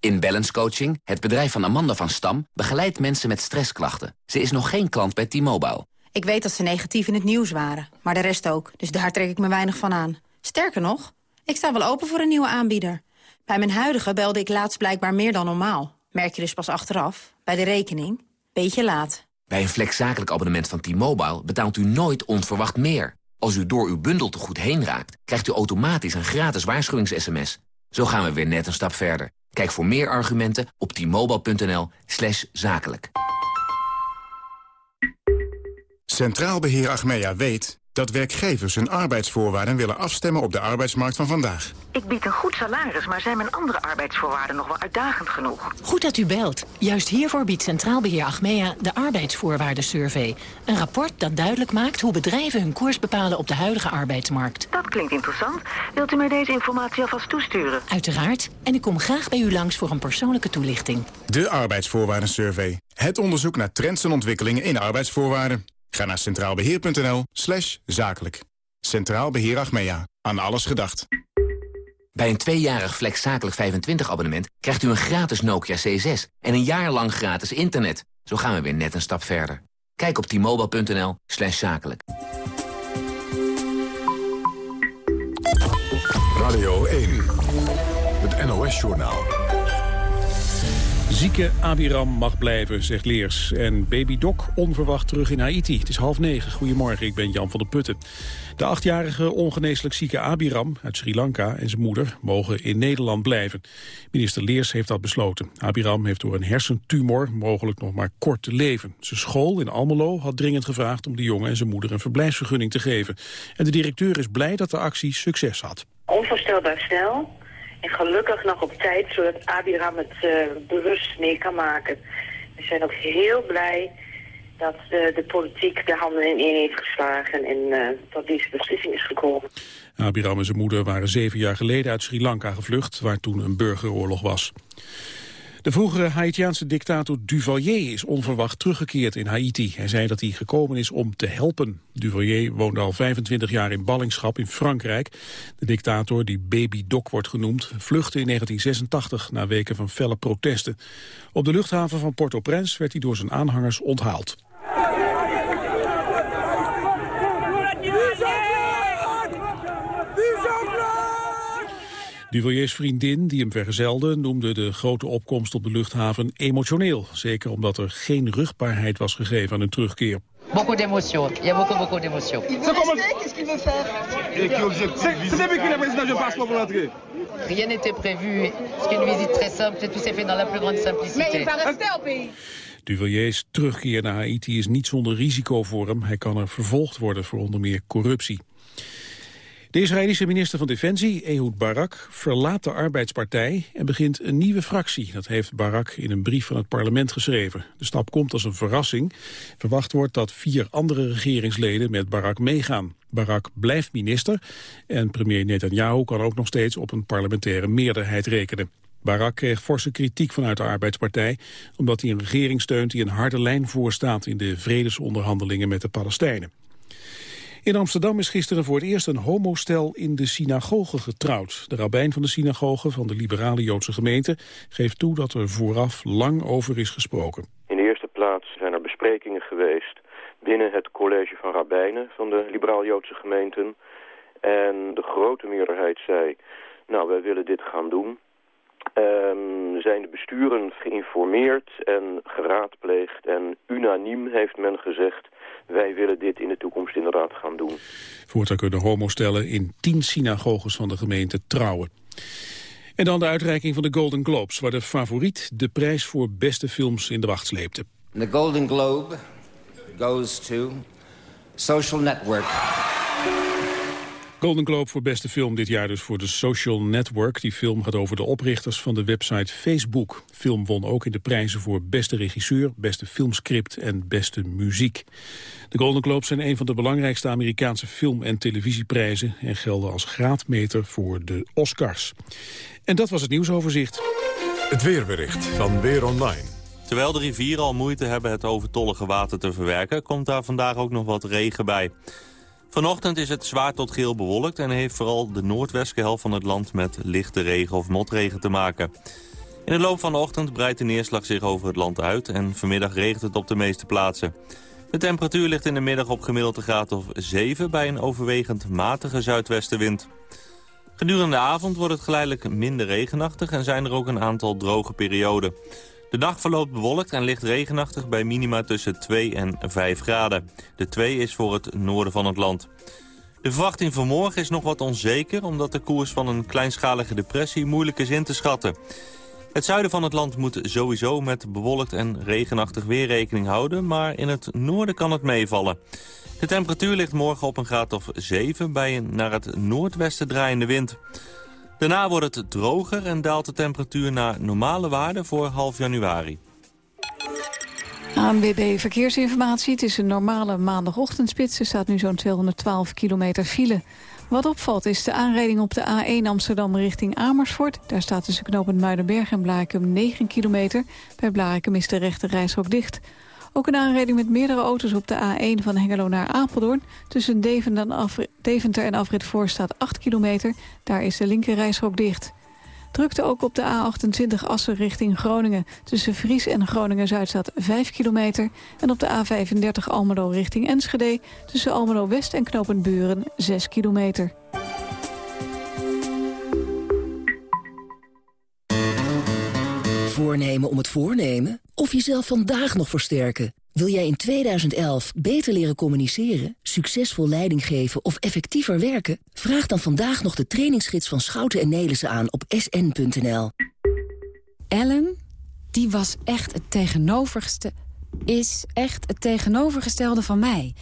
[SPEAKER 22] In Balance Coaching, het bedrijf van Amanda van Stam... begeleidt mensen met stressklachten. Ze is nog geen klant bij T-Mobile.
[SPEAKER 23] Ik weet dat ze negatief in het nieuws waren, maar de rest ook. Dus daar trek ik me weinig van aan. Sterker nog, ik sta wel open voor een nieuwe aanbieder. Bij mijn huidige belde ik laatst blijkbaar meer dan normaal. Merk je dus pas achteraf, bij de rekening. Beetje laat.
[SPEAKER 22] Bij een flexzakelijk abonnement van T-Mobile betaalt u nooit onverwacht meer. Als u door uw bundel te goed heen raakt, krijgt u automatisch een gratis waarschuwings-sms. Zo gaan we weer net een stap verder. Kijk voor meer argumenten op t-mobile.nl slash zakelijk.
[SPEAKER 24] Centraal Beheer Achmea weet dat werkgevers hun arbeidsvoorwaarden willen afstemmen op de arbeidsmarkt van vandaag.
[SPEAKER 25] Ik bied een goed salaris, maar zijn mijn andere arbeidsvoorwaarden nog wel uitdagend genoeg?
[SPEAKER 26] Goed dat u belt. Juist hiervoor biedt Centraal Beheer Achmea de arbeidsvoorwaardensurvey. Een rapport dat duidelijk maakt hoe bedrijven hun koers bepalen op de huidige arbeidsmarkt.
[SPEAKER 25] Dat klinkt interessant. Wilt u mij deze informatie alvast toesturen?
[SPEAKER 26] Uiteraard. En ik kom graag bij u langs voor een persoonlijke toelichting.
[SPEAKER 24] De arbeidsvoorwaardensurvey. Het onderzoek naar trends en ontwikkelingen in arbeidsvoorwaarden. Ga naar centraalbeheer.nl slash zakelijk. Centraal Beheer Achmea. Aan alles gedacht.
[SPEAKER 22] Bij een tweejarig Flex Zakelijk 25 abonnement krijgt u een gratis Nokia C6 en een jaar lang gratis internet. Zo gaan we weer net een stap verder. Kijk op t-mobile.nl slash zakelijk.
[SPEAKER 1] Radio 1, het NOS-journaal.
[SPEAKER 2] Zieke Abiram mag blijven, zegt Leers. En baby Doc onverwacht terug in Haiti. Het is half negen. Goedemorgen, ik ben Jan van der Putten. De achtjarige ongeneeslijk zieke Abiram uit Sri Lanka en zijn moeder mogen in Nederland blijven. Minister Leers heeft dat besloten. Abiram heeft door een hersentumor mogelijk nog maar kort te leven. Zijn school in Almelo had dringend gevraagd om de jongen en zijn moeder een verblijfsvergunning te geven. En de directeur is blij dat de actie succes had.
[SPEAKER 27] Onvoorstelbaar snel. En gelukkig nog op tijd, zodat Abiram het uh, bewust mee kan maken. We zijn ook heel blij dat uh, de politiek de handen in één heeft geslagen en uh, tot deze beslissing is gekomen.
[SPEAKER 2] Abiram en zijn moeder waren zeven jaar geleden uit Sri Lanka gevlucht, waar toen een burgeroorlog was. De vroegere Haitiaanse dictator Duvalier is onverwacht teruggekeerd in Haiti. Hij zei dat hij gekomen is om te helpen. Duvalier woonde al 25 jaar in ballingschap in Frankrijk. De dictator, die Baby Doc wordt genoemd, vluchtte in 1986 na weken van felle protesten. Op de luchthaven van Port-au-Prince werd hij door zijn aanhangers onthaald. Duvaliers vriendin, die hem vergezelde, noemde de grote opkomst op de luchthaven emotioneel. Zeker omdat er geen rugbaarheid was gegeven aan hun terugkeer.
[SPEAKER 28] Beaucoup d'émotions. Il y a beaucoup, beaucoup d'émotions.
[SPEAKER 27] Qu'est-ce qu'il veut faire
[SPEAKER 28] Et qui objectif C'est depuis que le président je passe pour l'entrée. Rien n'était prévu. C'est une visite très simple et tout s'est fait dans la plus grande simplicité.
[SPEAKER 27] Mais il va rester au pays.
[SPEAKER 2] Duvaliers terugkeer naar Haiti is niet zonder risico voor hem. Hij kan er vervolgd worden voor onder meer corruptie. De Israëlische minister van Defensie, Ehud Barak, verlaat de arbeidspartij en begint een nieuwe fractie. Dat heeft Barak in een brief van het parlement geschreven. De stap komt als een verrassing. Verwacht wordt dat vier andere regeringsleden met Barak meegaan. Barak blijft minister en premier Netanyahu kan ook nog steeds op een parlementaire meerderheid rekenen. Barak kreeg forse kritiek vanuit de arbeidspartij... omdat hij een regering steunt die een harde lijn voorstaat... in de vredesonderhandelingen met de Palestijnen. In Amsterdam is gisteren voor het eerst een homostel in de synagoge getrouwd. De rabbijn van de synagoge van de liberale Joodse gemeente geeft toe dat er vooraf lang over is gesproken.
[SPEAKER 29] In de eerste plaats zijn er besprekingen geweest binnen het college van rabbijnen van de liberaal Joodse gemeenten. En de grote meerderheid zei, nou wij willen dit gaan doen. Um, zijn de besturen geïnformeerd en geraadpleegd en unaniem heeft men gezegd wij willen dit in de toekomst inderdaad gaan doen.
[SPEAKER 2] Voortaan kunnen homostellen in tien synagoges van de gemeente trouwen. En dan de uitreiking van de Golden Globes, waar de favoriet de prijs voor beste films in de wacht sleepte.
[SPEAKER 30] The Golden Globe goes to Social Network.
[SPEAKER 2] Golden Globe voor beste film dit jaar dus voor de Social Network. Die film gaat over de oprichters van de website Facebook. De film won ook in de prijzen voor beste regisseur, beste filmscript en beste muziek. De Golden Globes zijn een van de belangrijkste Amerikaanse film- en televisieprijzen... en gelden als graadmeter voor de Oscars. En dat was het nieuwsoverzicht.
[SPEAKER 1] Het weerbericht van Weer Online.
[SPEAKER 31] Terwijl de rivieren al moeite hebben het overtollige water te verwerken... komt daar vandaag ook nog wat regen bij. Vanochtend is het zwaar tot geel bewolkt... en heeft vooral de noordwestelijke helft van het land met lichte regen of motregen te maken. In de loop van de ochtend breidt de neerslag zich over het land uit... en vanmiddag regent het op de meeste plaatsen. De temperatuur ligt in de middag op gemiddelde graad of 7... bij een overwegend matige zuidwestenwind. Gedurende de avond wordt het geleidelijk minder regenachtig... en zijn er ook een aantal droge perioden. De dag verloopt bewolkt en licht regenachtig bij minima tussen 2 en 5 graden. De 2 is voor het noorden van het land. De verwachting van morgen is nog wat onzeker... omdat de koers van een kleinschalige depressie moeilijk is in te schatten. Het zuiden van het land moet sowieso met bewolkt en regenachtig weer rekening houden... maar in het noorden kan het meevallen. De temperatuur ligt morgen op een graad of 7 bij een naar het noordwesten draaiende wind. Daarna wordt het droger en daalt de temperatuur naar normale waarden voor half januari.
[SPEAKER 3] ANWB Verkeersinformatie. Het is een normale maandagochtendspits. Er staat nu zo'n 212 kilometer file. Wat opvalt is de aanrijding op de A1 Amsterdam richting Amersfoort. Daar staat tussen knooppunt Muidenberg en Blarikum 9 kilometer. Bij Blarikum is de rechte reishok dicht. Ook een aanrijding met meerdere auto's op de A1 van Hengelo naar Apeldoorn. Tussen Deventer en Afrit Voor staat 8 kilometer. Daar is de linker reishok dicht. Drukte ook op de A28 Assen richting Groningen. Tussen Vries en Groningen-Zuid staat 5 kilometer. En op de A35 Almelo richting Enschede. Tussen Almelo West en Knopenburen 6 kilometer.
[SPEAKER 32] Voornemen om het voornemen? Of jezelf vandaag nog versterken? Wil jij in 2011 beter leren communiceren, succesvol leiding geven of effectiever werken? Vraag dan vandaag nog de trainingsgids van Schouten en Nelissen aan op sn.nl.
[SPEAKER 33] Ellen, die was echt het tegenovergestelde is echt het tegenovergestelde van mij.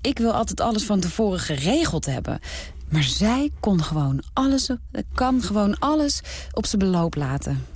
[SPEAKER 33] Ik wil altijd alles van tevoren geregeld hebben. Maar zij kon gewoon alles, kan gewoon alles op zijn beloop laten.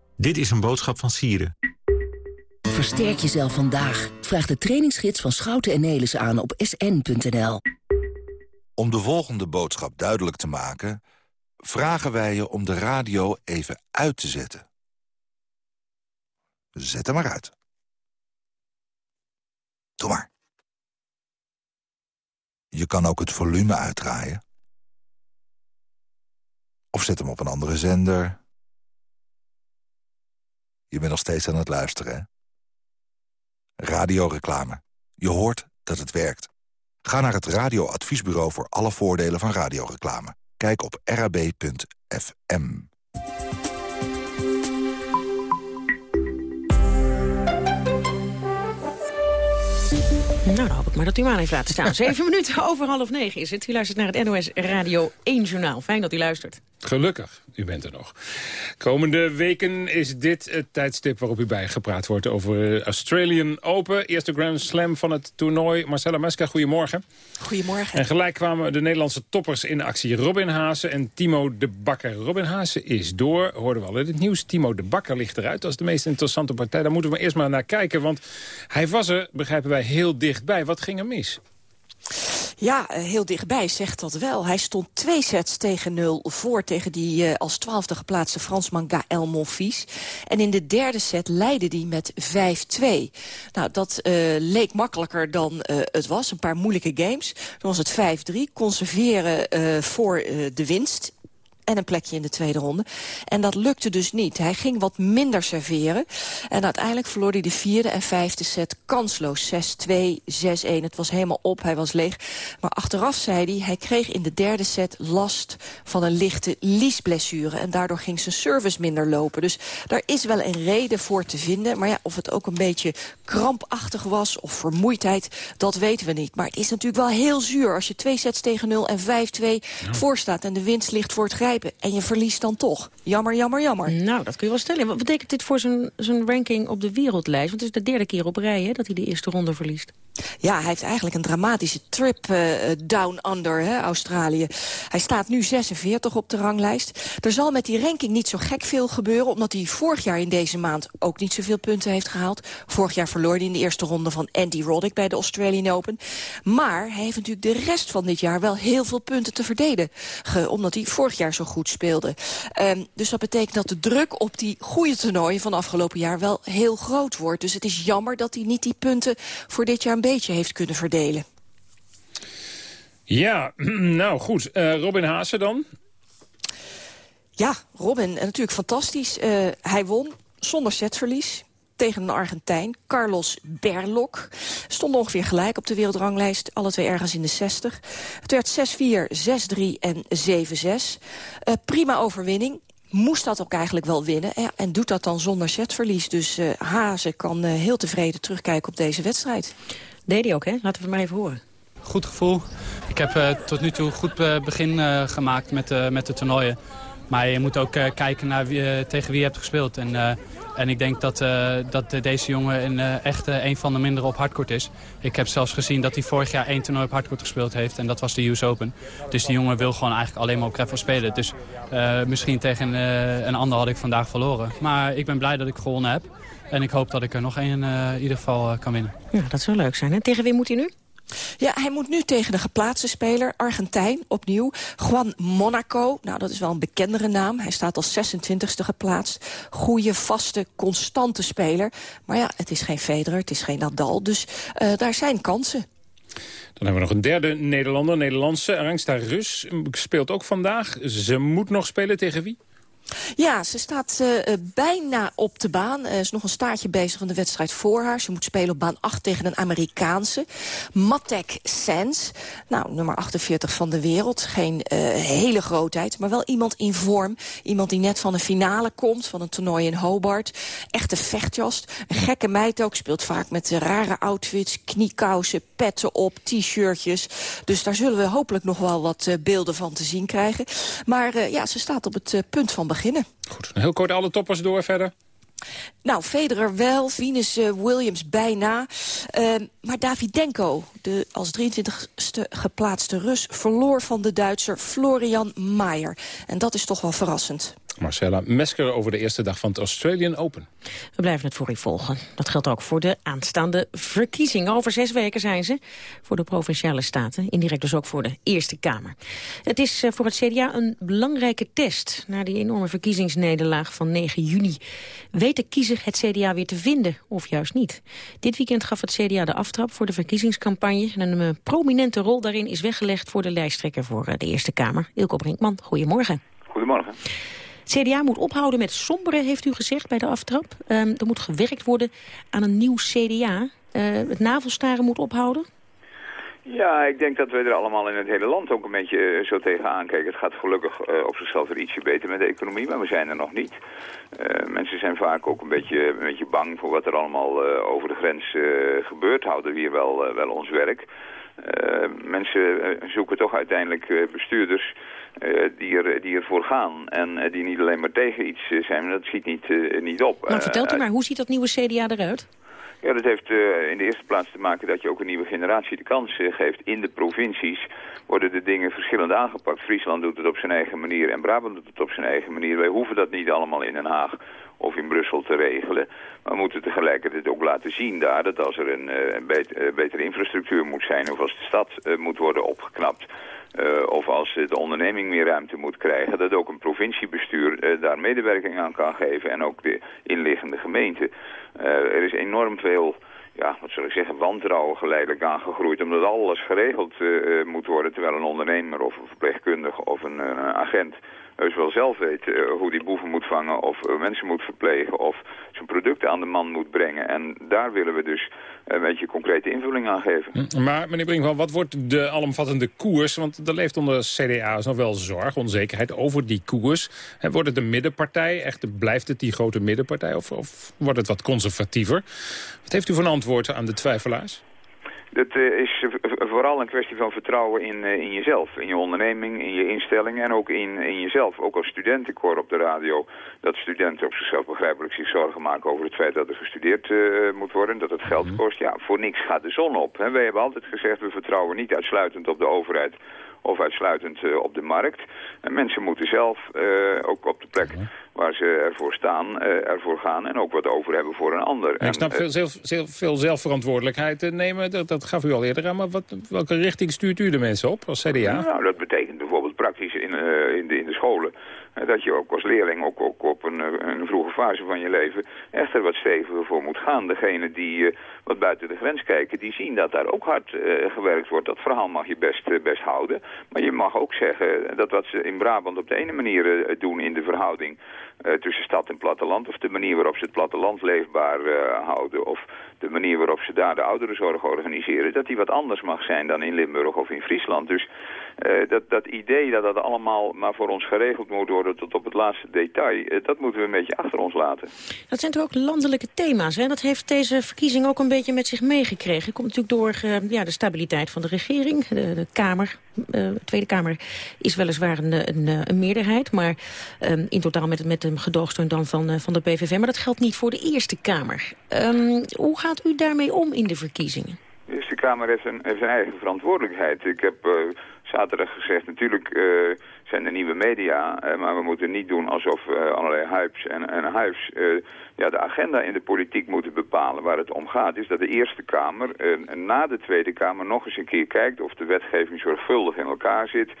[SPEAKER 34] Dit is een boodschap van Sieren.
[SPEAKER 32] Versterk jezelf vandaag. Vraag de trainingsgids van Schouten en Nelissen aan op sn.nl.
[SPEAKER 35] Om de volgende boodschap duidelijk te maken... vragen wij je om de radio even uit te zetten. Zet hem maar uit. Doe maar. Je kan ook het volume uitdraaien. Of zet hem op een andere zender... Je bent nog steeds aan het luisteren, hè? Radioreclame. Je hoort dat het werkt. Ga naar het radioadviesbureau voor alle voordelen van radioreclame. Kijk op rab.fm.
[SPEAKER 15] Nou, dan hoop ik maar dat u maar heeft laten staan. Zeven minuten over half negen is het. U luistert naar het NOS Radio 1 Journaal. Fijn dat u luistert.
[SPEAKER 14] Gelukkig, u bent er nog. Komende weken is dit het tijdstip waarop u bijgepraat wordt over Australian Open. Eerste Grand Slam van het toernooi. Marcella Meska, goedemorgen.
[SPEAKER 36] Goedemorgen.
[SPEAKER 14] En gelijk kwamen de Nederlandse toppers in actie. Robin Haase en Timo de Bakker. Robin Haase is door, hoorden we al in het nieuws. Timo de Bakker ligt eruit. Dat is de meest interessante partij. Daar moeten we eerst maar naar kijken. Want hij was er, begrijpen wij, heel dichtbij. Wat ging er mis?
[SPEAKER 36] Ja, eh, heel dichtbij zegt dat wel. Hij stond twee sets tegen nul voor tegen die uh, als twaalfde geplaatste Fransman Gaël Monfils. En in de derde set leidde hij met 5-2. Nou, dat uh, leek makkelijker dan het was. Een paar moeilijke games. Dan was het 5-3. Conserveren voor de winst en een plekje in de tweede ronde. En dat lukte dus niet. Hij ging wat minder serveren. En uiteindelijk verloor hij de vierde en vijfde set kansloos. 6-2, 6-1. Het was helemaal op, hij was leeg. Maar achteraf zei hij, hij kreeg in de derde set last van een lichte liesblessure. En daardoor ging zijn service minder lopen. Dus daar is wel een reden voor te vinden. Maar ja, of het ook een beetje krampachtig was of vermoeidheid, dat weten we niet. Maar het is natuurlijk wel heel zuur als je twee sets tegen 0 en 5-2 ja. voorstaat en de winst ligt voor het En je verliest dan toch. Jammer, jammer, jammer.
[SPEAKER 15] Nou, dat kun je wel stellen. Wat betekent dit voor zijn, zijn ranking op de wereldlijst? Want het is de derde keer op rij hè, dat hij de eerste ronde verliest.
[SPEAKER 36] Ja, hij heeft eigenlijk een dramatische trip uh, down under, hè, Australië. Hij staat nu 46 op de ranglijst. Er zal met die ranking niet zo gek veel gebeuren... omdat hij vorig jaar in deze maand ook niet zoveel punten heeft gehaald. Vorig jaar verloor hij in de eerste ronde van Andy Roddick bij de Australian Open. Maar hij heeft natuurlijk de rest van dit jaar wel heel veel punten te verdedigen. Omdat hij vorig jaar zo goed speelde. Um, dus dat betekent dat de druk op die goede toernooien van afgelopen jaar wel heel groot wordt. Dus het is jammer dat hij niet die punten voor dit jaar een beetje heeft kunnen verdelen.
[SPEAKER 14] Ja, nou goed. Uh, Robin Haase dan?
[SPEAKER 36] Ja, Robin, eh, natuurlijk fantastisch. Uh, hij won zonder setverlies tegen een Argentijn, Carlos Berlok. Stonden ongeveer gelijk op de wereldranglijst, alle twee ergens in de 60. Het werd 6-4, 6-3 en 7-6. Uh, prima overwinning moest dat ook eigenlijk wel winnen. En doet dat dan zonder setverlies. Dus Hazen kan heel tevreden terugkijken op deze wedstrijd.
[SPEAKER 15] Deed hij ook, hè? Laten we het maar even horen.
[SPEAKER 37] Goed gevoel. Ik heb uh, tot nu toe goed begin gemaakt met, met de toernooien. Maar je moet ook kijken naar tegen wie je hebt gespeeld. En en ik denk dat, dat deze jongen een, echt een van de mindere op hardcourt is. Ik heb zelfs gezien dat hij vorig jaar één toernooi op hardcourt gespeeld heeft. En dat was de US Open. Dus die jongen wil gewoon eigenlijk alleen maar op gravel spelen. Dus misschien tegen een ander had ik vandaag verloren. Maar ik ben blij dat ik gewonnen heb. En ik hoop dat ik er nog één in ieder geval kan winnen.
[SPEAKER 15] Ja, dat zou leuk zijn. En tegen wie moet hij nu?
[SPEAKER 36] Ja, hij moet nu tegen de geplaatste speler, Argentijn, opnieuw. Juan Monaco, nou dat is wel een bekendere naam. Hij staat als 26e geplaatst. Goeie, vaste, constante speler. Maar ja, het is geen Federer, het is geen Nadal, dus uh, daar zijn kansen.
[SPEAKER 14] Dan hebben we nog een derde Nederlander, Nederlandse. Rangsta Rus speelt ook vandaag. Ze moet nog spelen tegen wie?
[SPEAKER 36] Ja, ze staat uh, bijna op de baan. Er is nog een staartje bezig van de wedstrijd voor haar. Ze moet spelen op baan 8 tegen een Amerikaanse. Matek Sands. Nou, nummer 48 van de wereld. Geen hele grootheid, maar wel iemand in vorm. Iemand die net van een finale komt, van een toernooi in Hobart. Echte vechtjas. Een gekke meid ook. Speelt vaak met rare outfits, kniekousen, petten op, t-shirtjes. Dus daar zullen we hopelijk nog wel wat beelden van te zien krijgen. Maar ja, ze staat op het punt van beginnen.
[SPEAKER 14] Goed, heel kort alle toppers door verder.
[SPEAKER 36] Nou, Federer wel, Venus uh, Williams bijna. Uh, maar Davidenko, de als 23ste geplaatste Rus... verloor van de Duitser Florian Mayer. En dat is toch wel verrassend.
[SPEAKER 14] Marcella Mesker over de eerste dag van het Australian Open.
[SPEAKER 15] We blijven het voor u volgen. Dat geldt ook voor de aanstaande verkiezingen. Over zes weken zijn ze voor de Provinciale Staten. Indirect dus ook voor de Eerste Kamer. Het is eh, voor het CDA een belangrijke test... na die enorme verkiezingsnederlaag van 9 juni. Weet de kiezer het CDA weer te vinden, of juist niet? Dit weekend gaf het CDA de aftrap voor de verkiezingscampagne... en een eh, prominente rol daarin is weggelegd voor de lijsttrekker voor eh, de Eerste Kamer. Ilko Brinkman, goedemorgen.
[SPEAKER 38] Goedemorgen.
[SPEAKER 15] CDA moet ophouden met somberen, heeft u gezegd bij de aftrap. Um, er moet gewerkt worden aan een nieuw CDA. Uh, het navelstaren moet ophouden?
[SPEAKER 38] Ja, ik denk dat we er allemaal in het hele land ook een beetje eh, zo tegenaan kijken. Het gaat gelukkig uh, op zichzelf weer ietsje beter met de economie, maar we zijn er nog niet. Mensen zijn vaak ook een beetje, een beetje bang voor wat er allemaal over de grens gebeurt. Houden we hier wel, wel ons werk. mensen zoeken toch uiteindelijk bestuurders uh, die, er, die ervoor gaan. En uh, die niet alleen maar tegen iets uh, zijn, dat schiet niet, niet op.
[SPEAKER 15] Maar vertelt u maar, hoe ziet dat nieuwe CDA eruit?
[SPEAKER 38] Ja, dat heeft in de eerste plaats te maken dat je ook een nieuwe generatie de kans geeft. In de provincies worden de dingen verschillend aangepakt. Friesland doet het op zijn eigen manier en Brabant doet het op zijn eigen manier. Wij hoeven dat niet allemaal in Den Haag of in Brussel te regelen. Maar we moeten tegelijkertijd ook laten zien daar dat als er een, een betere infrastructuur moet zijn... of als de stad moet worden opgeknapt uh, of als de onderneming meer ruimte moet krijgen, dat ook een provinciebestuur uh, daar medewerking aan kan geven en ook de inliggende gemeente. Uh, er is enorm veel, ja, wat zal ik zeggen, wantrouwen geleidelijk aangegroeid, omdat alles geregeld moet worden, terwijl een ondernemer of een verpleegkundige of een agent heus wel zelf weet uh, hoe die boeven moet vangen of uh, mensen moet verplegen of zijn producten aan de man moet brengen. En daar willen we dus een beetje concrete invulling aan geven.
[SPEAKER 14] Hm, maar meneer Brinkman, wat wordt de alomvattende koers? Want er leeft onder CDA's nog wel zorg, onzekerheid over die koers. Wordt het de middenpartij? Echt, blijft het die grote middenpartij? Of, of wordt het wat conservatiever? Wat heeft u van antwoord aan de twijfelaars?
[SPEAKER 38] Dat uh, is vooral een kwestie van vertrouwen in, uh, in jezelf, in je onderneming, in je instellingen en ook in, in jezelf. Ook als studentenkoor op de radio, dat studenten op zichzelf begrijpelijk zich zorgen maken over het feit dat er gestudeerd uh, moet worden, dat het geld kost. Ja, voor niks gaat de zon op. Hè. Wij hebben altijd gezegd, we vertrouwen niet uitsluitend op de overheid of uitsluitend uh, op de markt. En mensen moeten zelf uh, ook op de plek waar ze ervoor staan, uh, ervoor gaan en ook wat over hebben voor een ander.
[SPEAKER 14] Ik snap veel, zelf, veel zelfverantwoordelijkheid nemen, dat, dat gaf u al eerder aan, maar wat, welke richting stuurt u de mensen op als CDA?
[SPEAKER 38] Nou, dat betekent bijvoorbeeld praktisch in, in, de, in de scholen dat je ook als leerling, ook, op een, een, vroege fase van je leven, echt er wat steviger voor moet gaan. Degene die uh, wat buiten de grens kijken, die zien dat daar ook hard uh, gewerkt wordt. Dat verhaal mag je best, best houden. Maar je mag ook zeggen dat wat ze in Brabant op de ene manier doen in de verhouding tussen stad en platteland, of de manier waarop ze het platteland leefbaar houden, of de manier waarop ze daar de ouderenzorg organiseren, dat die wat anders mag zijn dan in Limburg of in Friesland. Dus uh, dat, dat idee dat dat allemaal maar voor ons geregeld moet worden tot op het laatste detail, dat moeten we een beetje achter ons laten.
[SPEAKER 15] Dat zijn toch ook landelijke thema's, hè? Dat heeft deze verkiezing ook een beetje met zich meegekregen. Komt natuurlijk door ja, de stabiliteit van de regering, de, de Kamer. de Tweede Kamer is weliswaar een, een, een meerderheid, maar ehm, in totaal met, met gedoogsteun dan van, van de PVV. Maar dat geldt niet voor de Eerste Kamer. Um, hoe gaat u daarmee om in de verkiezingen?
[SPEAKER 38] De Eerste Kamer heeft een, heeft een eigen verantwoordelijkheid. Ik heb zaterdag gezegd, natuurlijk uh, zijn er nieuwe media, uh, maar we moeten niet doen alsof uh, allerlei hypes en, en hypes ja, de agenda in de politiek moeten bepalen. Waar het om gaat is dat de Eerste Kamer na de Tweede Kamer nog eens een keer kijkt of de wetgeving zorgvuldig in elkaar zit.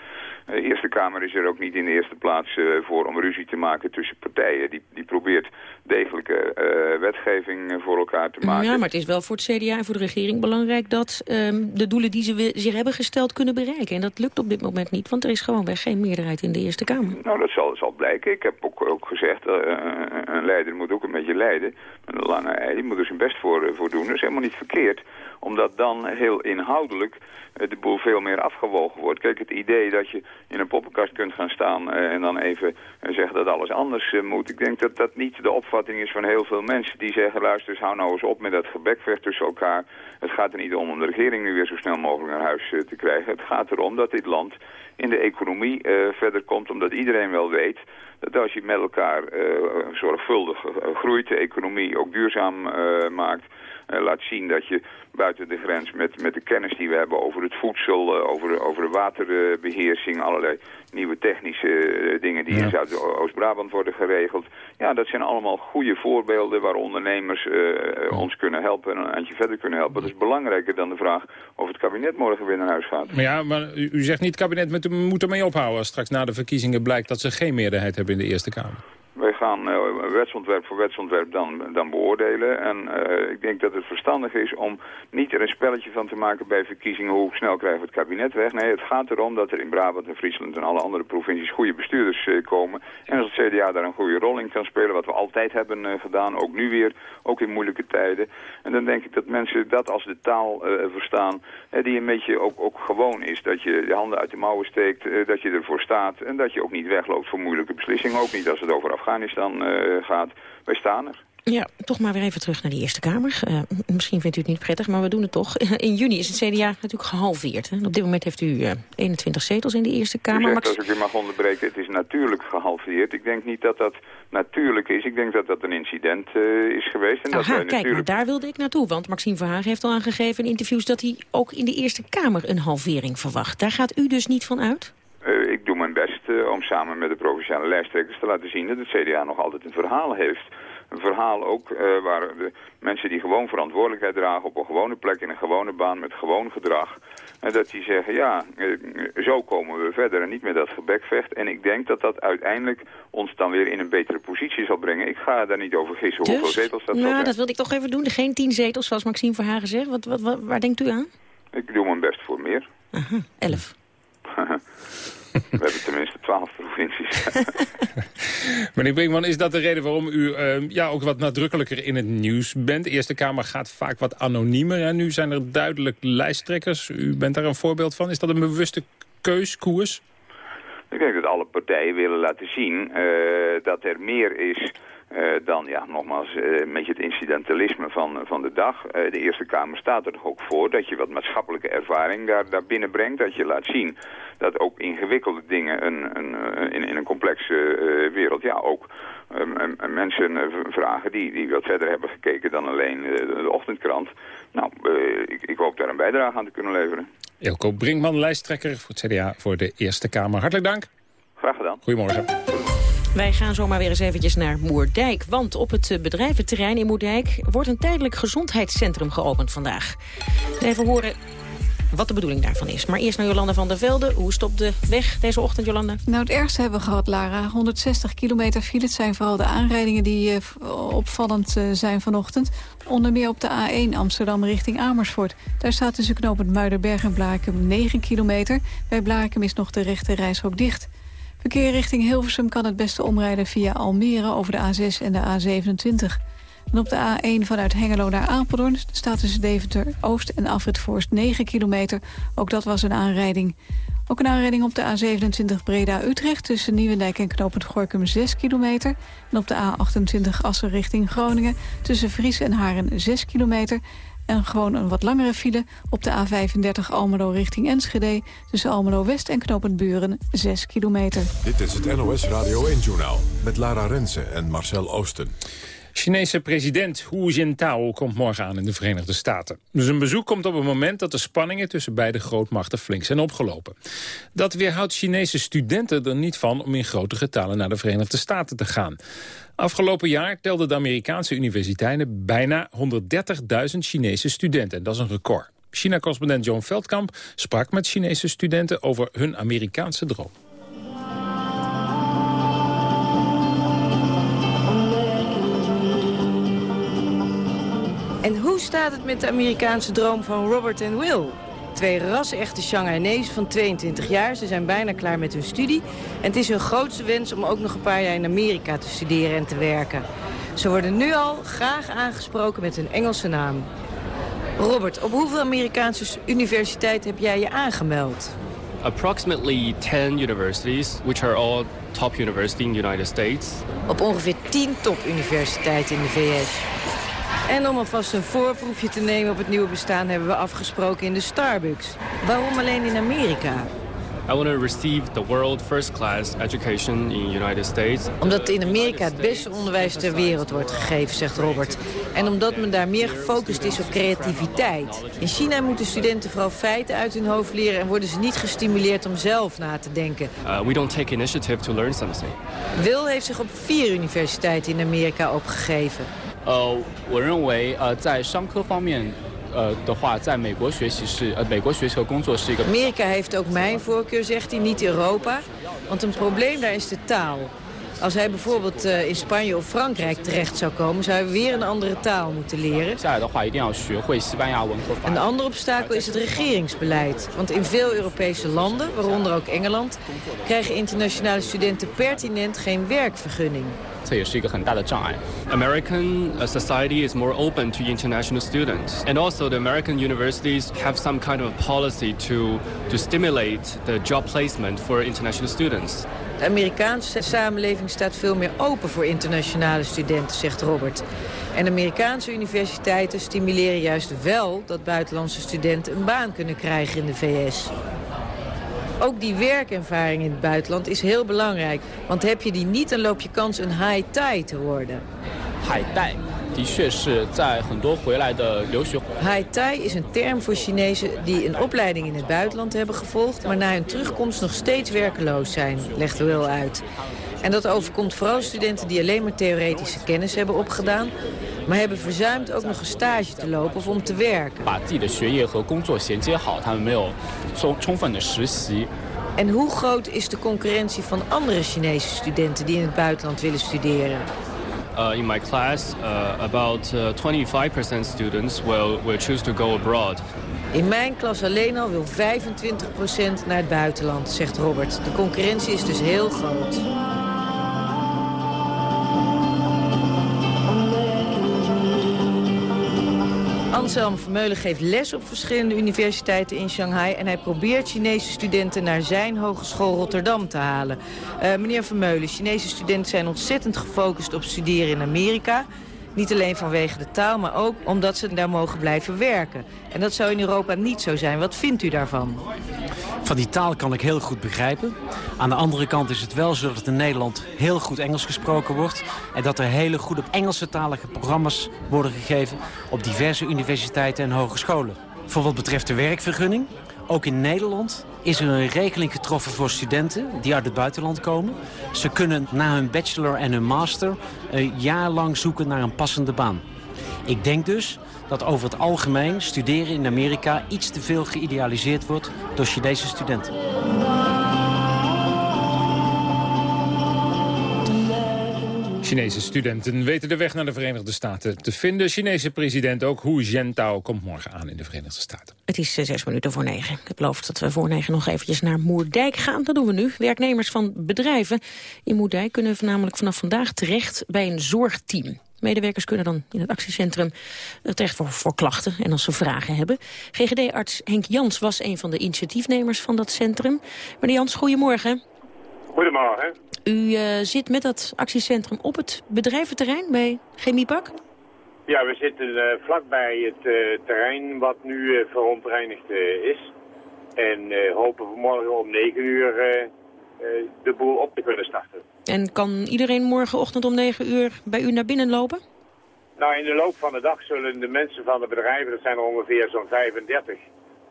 [SPEAKER 38] De Eerste Kamer is er ook niet in de eerste plaats voor om ruzie te maken tussen partijen. Die, die probeert degelijke wetgeving voor elkaar te maken.
[SPEAKER 15] Ja, maar het is wel voor het CDA en voor de regering belangrijk dat um, de doelen die ze zich hebben gesteld kunnen bereiken. En dat lukt op dit moment niet, want er is gewoon geen meerderheid in de Eerste Kamer.
[SPEAKER 38] Nou, dat zal, zal blijken. Ik heb ook, ook gezegd, uh, een leider moet ook een beetje leiden. Een lange ei, die moet er zijn best voor, uh, voor doen. Dat is helemaal niet verkeerd, omdat dan heel inhoudelijk uh, de boel veel meer afgewogen wordt. Kijk, het idee dat je in een poppenkast kunt gaan staan en dan even zeggen dat alles anders moet. Ik denk dat dat niet de opvatting is van heel veel mensen die zeggen, luister, hou nou eens op met dat gebekvecht tussen elkaar. Het gaat er niet om om de regering nu weer zo snel mogelijk naar huis te krijgen. Het gaat erom dat dit land in de economie verder komt. Omdat iedereen wel weet dat als je met elkaar zorgvuldig groeit, de economie ook duurzaam maakt... laat zien dat je buiten de grens met, met de kennis die we hebben over het voedsel, over, over de waterbeheersing, allerlei nieuwe technische dingen die ja. in Zuid-Oost-Brabant worden geregeld. Ja, dat zijn allemaal goede voorbeelden waar ondernemers uh, ons kunnen helpen en een eindje verder kunnen helpen. Dat is belangrijker dan de vraag of het kabinet morgen weer naar huis gaat.
[SPEAKER 14] Maar ja, maar u, u zegt niet het kabinet moet ermee ophouden als straks na de verkiezingen blijkt dat ze geen meerderheid hebben in de Eerste Kamer.
[SPEAKER 38] Wij gaan uh, wetsontwerp voor wetsontwerp dan, dan beoordelen. En uh, ik denk dat het verstandig is om niet er een spelletje van te maken bij verkiezingen. Hoe snel krijgen we het kabinet weg? Nee, het gaat erom dat er in Brabant en Friesland en alle andere provincies goede bestuurders uh, komen. En als het CDA daar een goede rol in kan spelen, wat we altijd hebben gedaan, ook nu weer, ook in moeilijke tijden. En dan denk ik dat mensen dat als de taal verstaan, die een beetje ook, ook gewoon is. Dat je de handen uit de mouwen steekt, dat je ervoor staat en dat je ook niet wegloopt voor moeilijke beslissingen. Ook niet als het over Afghanistan uh, gaat. Wij staan er.
[SPEAKER 15] Ja, toch maar weer even terug naar de Eerste Kamer. Uh, misschien vindt u het niet prettig, maar we doen het toch. In juni is het CDA natuurlijk gehalveerd. Hè? Op dit moment heeft u uh, 21 zetels in de Eerste Kamer.
[SPEAKER 38] Zegt, als ik u mag onderbreken, het is natuurlijk gehalveerd. Ik denk niet dat dat natuurlijk is. Ik denk dat dat een incident uh, is geweest.
[SPEAKER 15] En Aha, dat wij kijk, natuurlijk... maar daar wilde ik naartoe. Want Maxime Verhagen heeft al aangegeven in interviews... dat hij ook in de Eerste Kamer een halvering verwacht. Daar gaat u dus niet van uit?
[SPEAKER 38] Uh, ik doe mijn best uh, om samen met de provinciale lijsttrekkers te laten zien dat het CDA nog altijd een verhaal heeft. Een verhaal ook uh, waar de mensen die gewoon verantwoordelijkheid dragen op een gewone plek in een gewone baan met gewoon gedrag. En dat die zeggen, ja, zo komen we verder en niet met dat gebekvecht. En ik denk dat dat uiteindelijk ons dan weer in een betere positie zal brengen. Ik ga daar niet over gissen
[SPEAKER 15] dus,
[SPEAKER 38] hoeveel zetels dat
[SPEAKER 15] nou,
[SPEAKER 38] zal zijn.
[SPEAKER 15] dat wilde ik toch even doen. Geen tien zetels, zoals Maxime Verhagen zegt. Wat, wat, wat, waar denkt u aan?
[SPEAKER 38] Ik doe mijn best voor meer.
[SPEAKER 15] Aha, elf.
[SPEAKER 38] We hebben tenminste twaalf provincies.
[SPEAKER 14] Meneer Brinkman, is dat de reden waarom u uh, ja, ook wat nadrukkelijker in het nieuws bent? De Eerste Kamer gaat vaak wat anoniemer. Ja, nu zijn er duidelijk lijsttrekkers. U bent daar een voorbeeld van. Is dat een bewuste keuskoers?
[SPEAKER 38] Ik denk dat alle partijen willen laten zien uh, dat er meer is dan, ja, nogmaals, een beetje het incidentalisme van, van de dag. de Eerste Kamer staat er ook voor dat je wat maatschappelijke ervaring daar, daar binnenbrengt. Dat je laat zien dat ook ingewikkelde dingen een, een, in, in een complexe wereld ja, ook um, mensen vragen die, die wat verder hebben gekeken dan alleen de ochtendkrant. Nou, ik, ik hoop daar een bijdrage aan te kunnen leveren.
[SPEAKER 14] Elko Brinkman, lijsttrekker voor het CDA voor de Eerste Kamer. Hartelijk dank.
[SPEAKER 38] Graag gedaan.
[SPEAKER 14] Goedemorgen.
[SPEAKER 15] Wij gaan zomaar weer eens eventjes naar Moerdijk. Want op het bedrijventerrein in Moerdijk wordt een tijdelijk gezondheidscentrum geopend vandaag. Even horen wat de bedoeling daarvan is. Maar eerst naar Jolanda van der Velde. Hoe stopt de weg deze ochtend, Jolanda?
[SPEAKER 3] Nou, het ergste hebben we gehad, Lara. 160 kilometer file. Het zijn vooral de aanrijdingen die uh, opvallend uh, zijn vanochtend. Onder meer op de A1 Amsterdam richting Amersfoort. Daar staat tussen knooppunt Muiderberg en Blaakem 9 kilometer. Bij Blaakem is nog de rechte reishok dicht. Verkeer richting Hilversum kan het beste omrijden via Almere over de A6 en de A27. En op de A1 vanuit Hengelo naar Apeldoorn staat tussen Deventer Oost en Afrit Forst 9 kilometer. Ook dat was een aanrijding. Ook een aanrijding op de A27 Breda-Utrecht tussen Nieuwendijk en Knopend Gorkum 6 kilometer. En op de A28 Assen richting Groningen tussen Vries en Haren 6 kilometer. En gewoon een wat langere file op de A35 Almelo richting Enschede... tussen Almelo West en Knopend Buren 6 kilometer.
[SPEAKER 1] Dit is het NOS Radio 1-journaal met Lara Rensen en Marcel Oosten.
[SPEAKER 14] Chinese president Hu Jintao komt morgen aan in de Verenigde Staten. Zijn bezoek komt op het moment dat de spanningen tussen beide grootmachten flink zijn opgelopen. Dat weerhoudt Chinese studenten er niet van om in grote getalen naar de Verenigde Staten te gaan. Afgelopen jaar telden de Amerikaanse universiteiten bijna 130.000 Chinese studenten. En dat is een record. China-correspondent John Veldkamp sprak met Chinese studenten over hun Amerikaanse droom.
[SPEAKER 39] En hoe staat het met de Amerikaanse droom van Robert en Will? Twee ras-echte Shanghainese van 22 jaar. Ze zijn bijna klaar met hun studie. En het is hun grootste wens om ook nog een paar jaar in Amerika te studeren en te werken. Ze worden nu al graag aangesproken met hun Engelse naam. Robert, op hoeveel Amerikaanse universiteiten heb jij je aangemeld?
[SPEAKER 26] Approximately 10 universities, which are all top universities in the United States.
[SPEAKER 39] Op ongeveer 10 topuniversiteiten in de VS. En om alvast een voorproefje te nemen op het nieuwe bestaan... hebben we afgesproken in de Starbucks. Waarom alleen in Amerika?
[SPEAKER 26] I want to receive the world first class education in the United States.
[SPEAKER 39] Omdat in Amerika het beste onderwijs ter wereld wordt gegeven, zegt Robert. En omdat men daar meer gefocust is op creativiteit. In China moeten studenten vooral feiten uit hun hoofd leren... en worden ze niet gestimuleerd om zelf na te denken.
[SPEAKER 26] Uh, we don't take initiative to learn something.
[SPEAKER 39] Will heeft zich op vier universiteiten in Amerika opgegeven.
[SPEAKER 26] 呃，我认为呃，在商科方面。Uh, 的话，在美国学习是呃，美国学习和工作是一个。
[SPEAKER 39] Amerika heeft ook mijn voorkeur, zegt hij, niet Europa. Want een probleem daar is de taal. Als hij bijvoorbeeld uh, in Spanje of Frankrijk terecht zou komen... zou hij weer een andere taal moeten leren. Een ander obstakel is het regeringsbeleid. Want in veel Europese landen, waaronder ook Engeland... krijgen internationale studenten pertinent geen werkvergunning.
[SPEAKER 26] 这也是一个很大的障碍。American society is more open to international students, and also the American universities have some kind of policy to to stimulate the job placement for international students.
[SPEAKER 39] De Amerikaanse samenleving staat veel meer open voor internationale studenten, zegt Robert. En Amerikaanse universiteiten stimuleren juist wel dat buitenlandse studenten een baan kunnen krijgen in de VS. Ook die werkervaring in het buitenland is heel belangrijk. Want heb je die niet, dan loop je kans een high-tai te worden.
[SPEAKER 26] High-tai.
[SPEAKER 39] Hai-Tai is een term voor Chinezen die een opleiding in het buitenland hebben gevolgd... maar na hun terugkomst nog steeds werkeloos zijn, legt Will uit. En dat overkomt vooral studenten die alleen maar theoretische kennis hebben opgedaan... maar hebben verzuimd ook nog een stage te lopen of om te werken. En hoe groot is de concurrentie van andere Chinese studenten die in het buitenland willen studeren?
[SPEAKER 26] Uh, in my class, uh, about uh, 25% students will, will choose to go abroad.
[SPEAKER 39] In mijn klas alleen al wil 25% naar het buitenland, zegt Robert. De concurrentie is dus heel groot. Anselm Vermeulen geeft les op verschillende universiteiten in Shanghai... en hij probeert Chinese studenten naar zijn Hogeschool Rotterdam te halen. Uh, meneer Vermeulen, Chinese studenten zijn ontzettend gefocust op studeren in Amerika... Niet alleen vanwege de taal, maar ook omdat ze daar mogen blijven werken. En dat zou in Europa niet zo zijn. Wat vindt u daarvan?
[SPEAKER 40] Van die taal kan ik heel goed begrijpen. Aan de andere kant is het wel zo dat in Nederland heel goed Engels gesproken wordt. En dat er hele goede Engelse talige programma's worden gegeven op diverse universiteiten en hogescholen. Voor wat betreft de werkvergunning ook in Nederland is er een regeling getroffen voor studenten die uit het buitenland komen. Ze kunnen na hun bachelor en hun master een jaar lang zoeken naar een passende baan. Ik denk dus dat over het algemeen studeren in Amerika iets te veel geïdealiseerd wordt door Chinese studenten.
[SPEAKER 14] Chinese studenten weten de weg naar de Verenigde Staten te vinden. Chinese president ook Hu Jintao komt morgen aan in de Verenigde Staten.
[SPEAKER 15] Het is eh, zes minuten voor negen. Ik heb beloofd dat we voor negen nog eventjes naar Moerdijk gaan. Dat doen we nu. Werknemers van bedrijven in Moerdijk kunnen namelijk vanaf vandaag terecht bij een zorgteam. Medewerkers kunnen dan in het actiecentrum eh, terecht voor, voor klachten en als ze vragen hebben. GGD-arts Henk Jans was een van de initiatiefnemers van dat centrum. Meneer Jans, goedemorgen.
[SPEAKER 41] Goedemorgen.
[SPEAKER 15] U uh, zit met dat actiecentrum op het bedrijventerrein bij Chemiepak?
[SPEAKER 41] Ja, we zitten uh, vlakbij het uh, terrein wat nu verontreinigd is. En hopen vanmorgen om 9 uur de boel op te kunnen starten.
[SPEAKER 15] En kan iedereen morgenochtend om 9 uur bij u naar binnen lopen?
[SPEAKER 41] Nou, in de loop van de dag zullen de mensen van de bedrijven, dat zijn er ongeveer zo'n 35,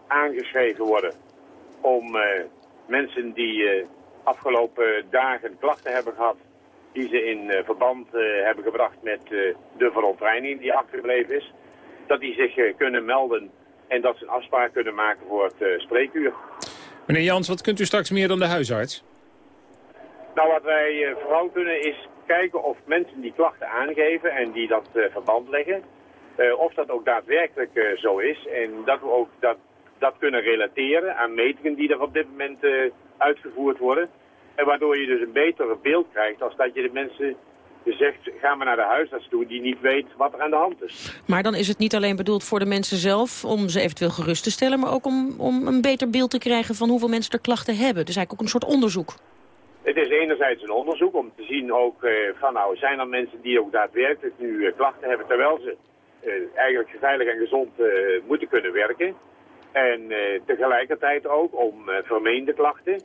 [SPEAKER 41] aangeschreven worden om mensen die afgelopen dagen klachten hebben gehad die ze in eh, verband uh, hebben gebracht met uh, de verontreiniging die achtergebleven is. Dat die zich kunnen melden en dat ze een afspraak kunnen maken voor het spreekuur.
[SPEAKER 14] Meneer Jans, wat kunt u straks meer dan de huisarts?
[SPEAKER 41] Nou, wat wij vooral kunnen is kijken of mensen die klachten aangeven en die dat verband leggen, of dat ook daadwerkelijk zo is. En dat we ook dat, dat kunnen relateren aan metingen die er op dit moment uitgevoerd worden. En waardoor je dus een betere beeld krijgt als dat je de mensen zegt, ga maar naar de huisarts toe die niet weet wat er aan de hand is.
[SPEAKER 15] Maar dan is het niet alleen bedoeld voor de mensen zelf om ze eventueel gerust te stellen, maar ook om, om een beter beeld te krijgen van hoeveel mensen er klachten hebben. Dus eigenlijk ook een soort onderzoek.
[SPEAKER 41] Het is enerzijds een onderzoek om te zien ook eh, van nou zijn er mensen die ook daadwerkelijk nu eh, klachten hebben terwijl ze eh, eigenlijk veilig en gezond eh, moeten kunnen werken. En eh, tegelijkertijd ook om eh, vermeende klachten,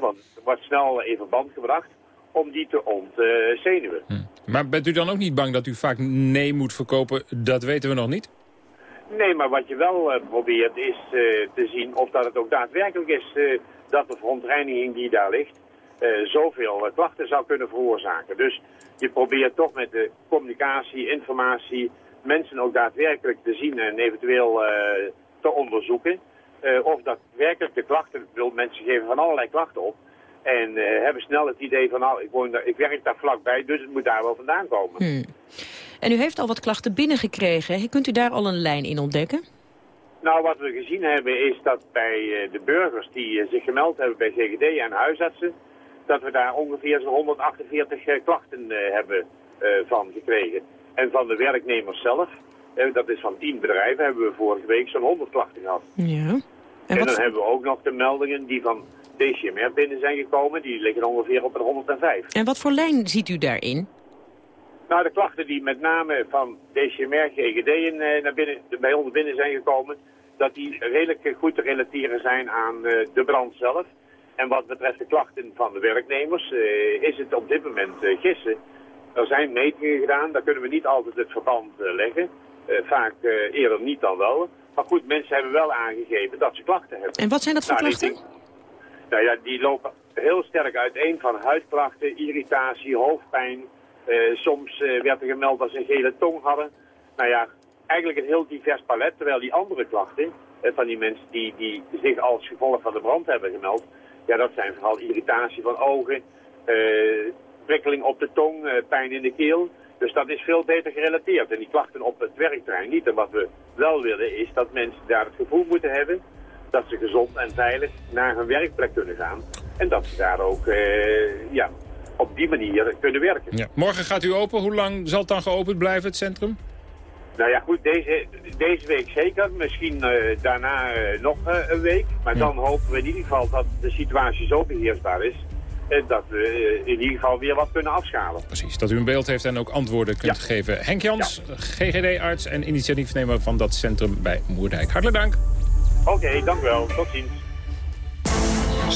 [SPEAKER 41] want er wordt snel in verband gebracht, om die te ontzenuwen.
[SPEAKER 14] Hm. Maar bent u dan ook niet bang dat u vaak nee moet verkopen? Dat weten we nog niet.
[SPEAKER 41] Nee, maar wat je wel uh, probeert is te zien of dat het ook daadwerkelijk is dat de verontreiniging die daar ligt zoveel klachten zou kunnen veroorzaken. Dus je probeert toch met de communicatie, informatie, mensen ook daadwerkelijk te zien en eventueel te onderzoeken uh, of dat werkelijk de klachten, wil mensen geven van allerlei klachten op. En uh, hebben snel het idee van, nou, ik, woon daar, ik werk daar vlakbij, dus het moet daar wel vandaan komen.
[SPEAKER 15] Hmm. En u heeft al wat klachten binnengekregen. Kunt u daar al een lijn in ontdekken?
[SPEAKER 41] Nou, wat we gezien hebben is dat bij uh, de burgers die zich gemeld hebben bij GGD en huisartsen, dat we daar ongeveer zo'n 148 klachten hebben van gekregen. En van de werknemers zelf dat is van 10 bedrijven, hebben we vorige week zo'n 100 klachten gehad.
[SPEAKER 15] Ja. En,
[SPEAKER 41] en dan hebben we ook nog de meldingen die van DCMR binnen zijn gekomen. Die liggen ongeveer op een 105.
[SPEAKER 15] En wat voor lijn ziet u daarin?
[SPEAKER 41] Nou, de klachten die met name van DCMR, GGD in, eh, naar binnen, bij ons binnen zijn gekomen... dat die redelijk goed te relateren zijn aan uh, de brand zelf. En wat betreft de klachten van de werknemers uh, is het op dit moment gissen. Er zijn metingen gedaan, daar kunnen we niet altijd het verband leggen... Eh, vaak eh, eerder niet dan wel. Maar goed, mensen hebben wel aangegeven dat ze klachten hebben.
[SPEAKER 15] En wat zijn dat voor
[SPEAKER 41] nou,
[SPEAKER 15] klachten?
[SPEAKER 41] Die, nou ja, die lopen heel sterk uiteen van huidklachten, irritatie, hoofdpijn. Uh, soms uh, werd er gemeld dat ze een gele tong hadden. Nou ja, eigenlijk een heel divers palet. Terwijl die andere klachten uh, van die mensen die, die zich als gevolg van de brand hebben gemeld... ja, dat zijn vooral irritatie van ogen, prikkeling op de tong, pijn in de keel... Dus dat is veel beter gerelateerd. En die klachten op het werkterrein niet. En wat we wel willen is dat mensen daar het gevoel moeten hebben dat ze gezond en veilig naar hun werkplek kunnen gaan. En dat ze daar ook eh, ja, op die manier kunnen werken.
[SPEAKER 14] Ja. Morgen gaat u open. Hoe lang zal het dan geopend blijven, het centrum?
[SPEAKER 41] Nou ja, goed, deze, deze week zeker. Misschien eh, daarna eh, nog eh, een week. Maar dan hopen we in ieder geval dat de situatie zo beheersbaar is... en dat we in ieder geval weer wat kunnen afschalen.
[SPEAKER 14] Precies, dat u een beeld heeft en ook antwoorden kunt geven. Henk Jans, GGD-arts en initiatiefnemer van dat centrum bij Moerdijk. Hartelijk dank.
[SPEAKER 41] Oké, dank u wel. Tot ziens.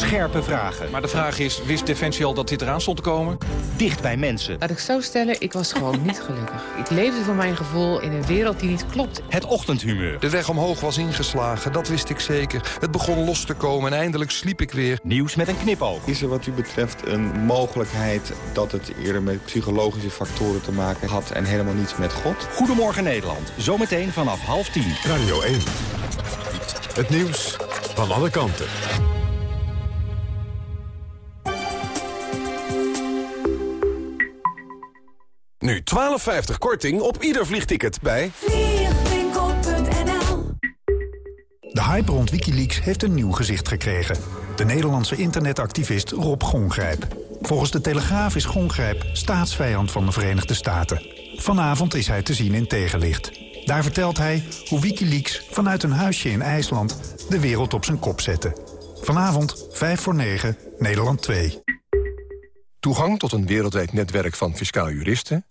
[SPEAKER 42] Scherpe vragen. Maar de vraag is, wist Defensie al dat dit eraan stond te komen? Dicht bij mensen.
[SPEAKER 43] Laat ik zo stellen, ik was gewoon niet gelukkig. Ik leefde voor mijn gevoel in een wereld die niet klopt.
[SPEAKER 42] Het ochtendhumeur.
[SPEAKER 44] De weg omhoog was ingeslagen, dat wist ik zeker. Het begon los te komen en eindelijk sliep ik weer.
[SPEAKER 42] Nieuws met een knipoog.
[SPEAKER 45] Is er wat u betreft een mogelijkheid dat het eerder met psychologische factoren te maken had... en helemaal niets met God?
[SPEAKER 42] Goedemorgen Nederland. Zometeen vanaf half tien.
[SPEAKER 1] Radio 1. Het nieuws van alle kanten.
[SPEAKER 46] Nu 12,50 korting op ieder vliegticket bij...
[SPEAKER 47] Vliegwinkel.nl
[SPEAKER 48] De hype rond Wikileaks heeft een nieuw gezicht gekregen. De Nederlandse internetactivist Rob Gongrijp. Volgens de Telegraaf is Gongrijp staatsvijand van de Verenigde Staten. Vanavond is hij te zien in Tegenlicht. Daar vertelt hij hoe Wikileaks vanuit een huisje in IJsland... de wereld op zijn kop zette. Vanavond, 5 voor 9, Nederland 2.
[SPEAKER 46] Toegang tot een wereldwijd netwerk van fiscaal juristen...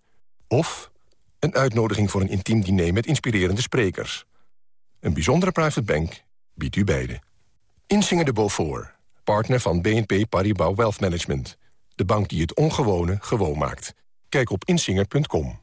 [SPEAKER 46] of een uitnodiging voor een intiem diner met inspirerende sprekers. Een bijzondere private bank biedt u beide. Insinger de Beaufort, partner van BNP Paribas Wealth Management. De bank die het ongewone gewoon maakt. Kijk op insinger.com.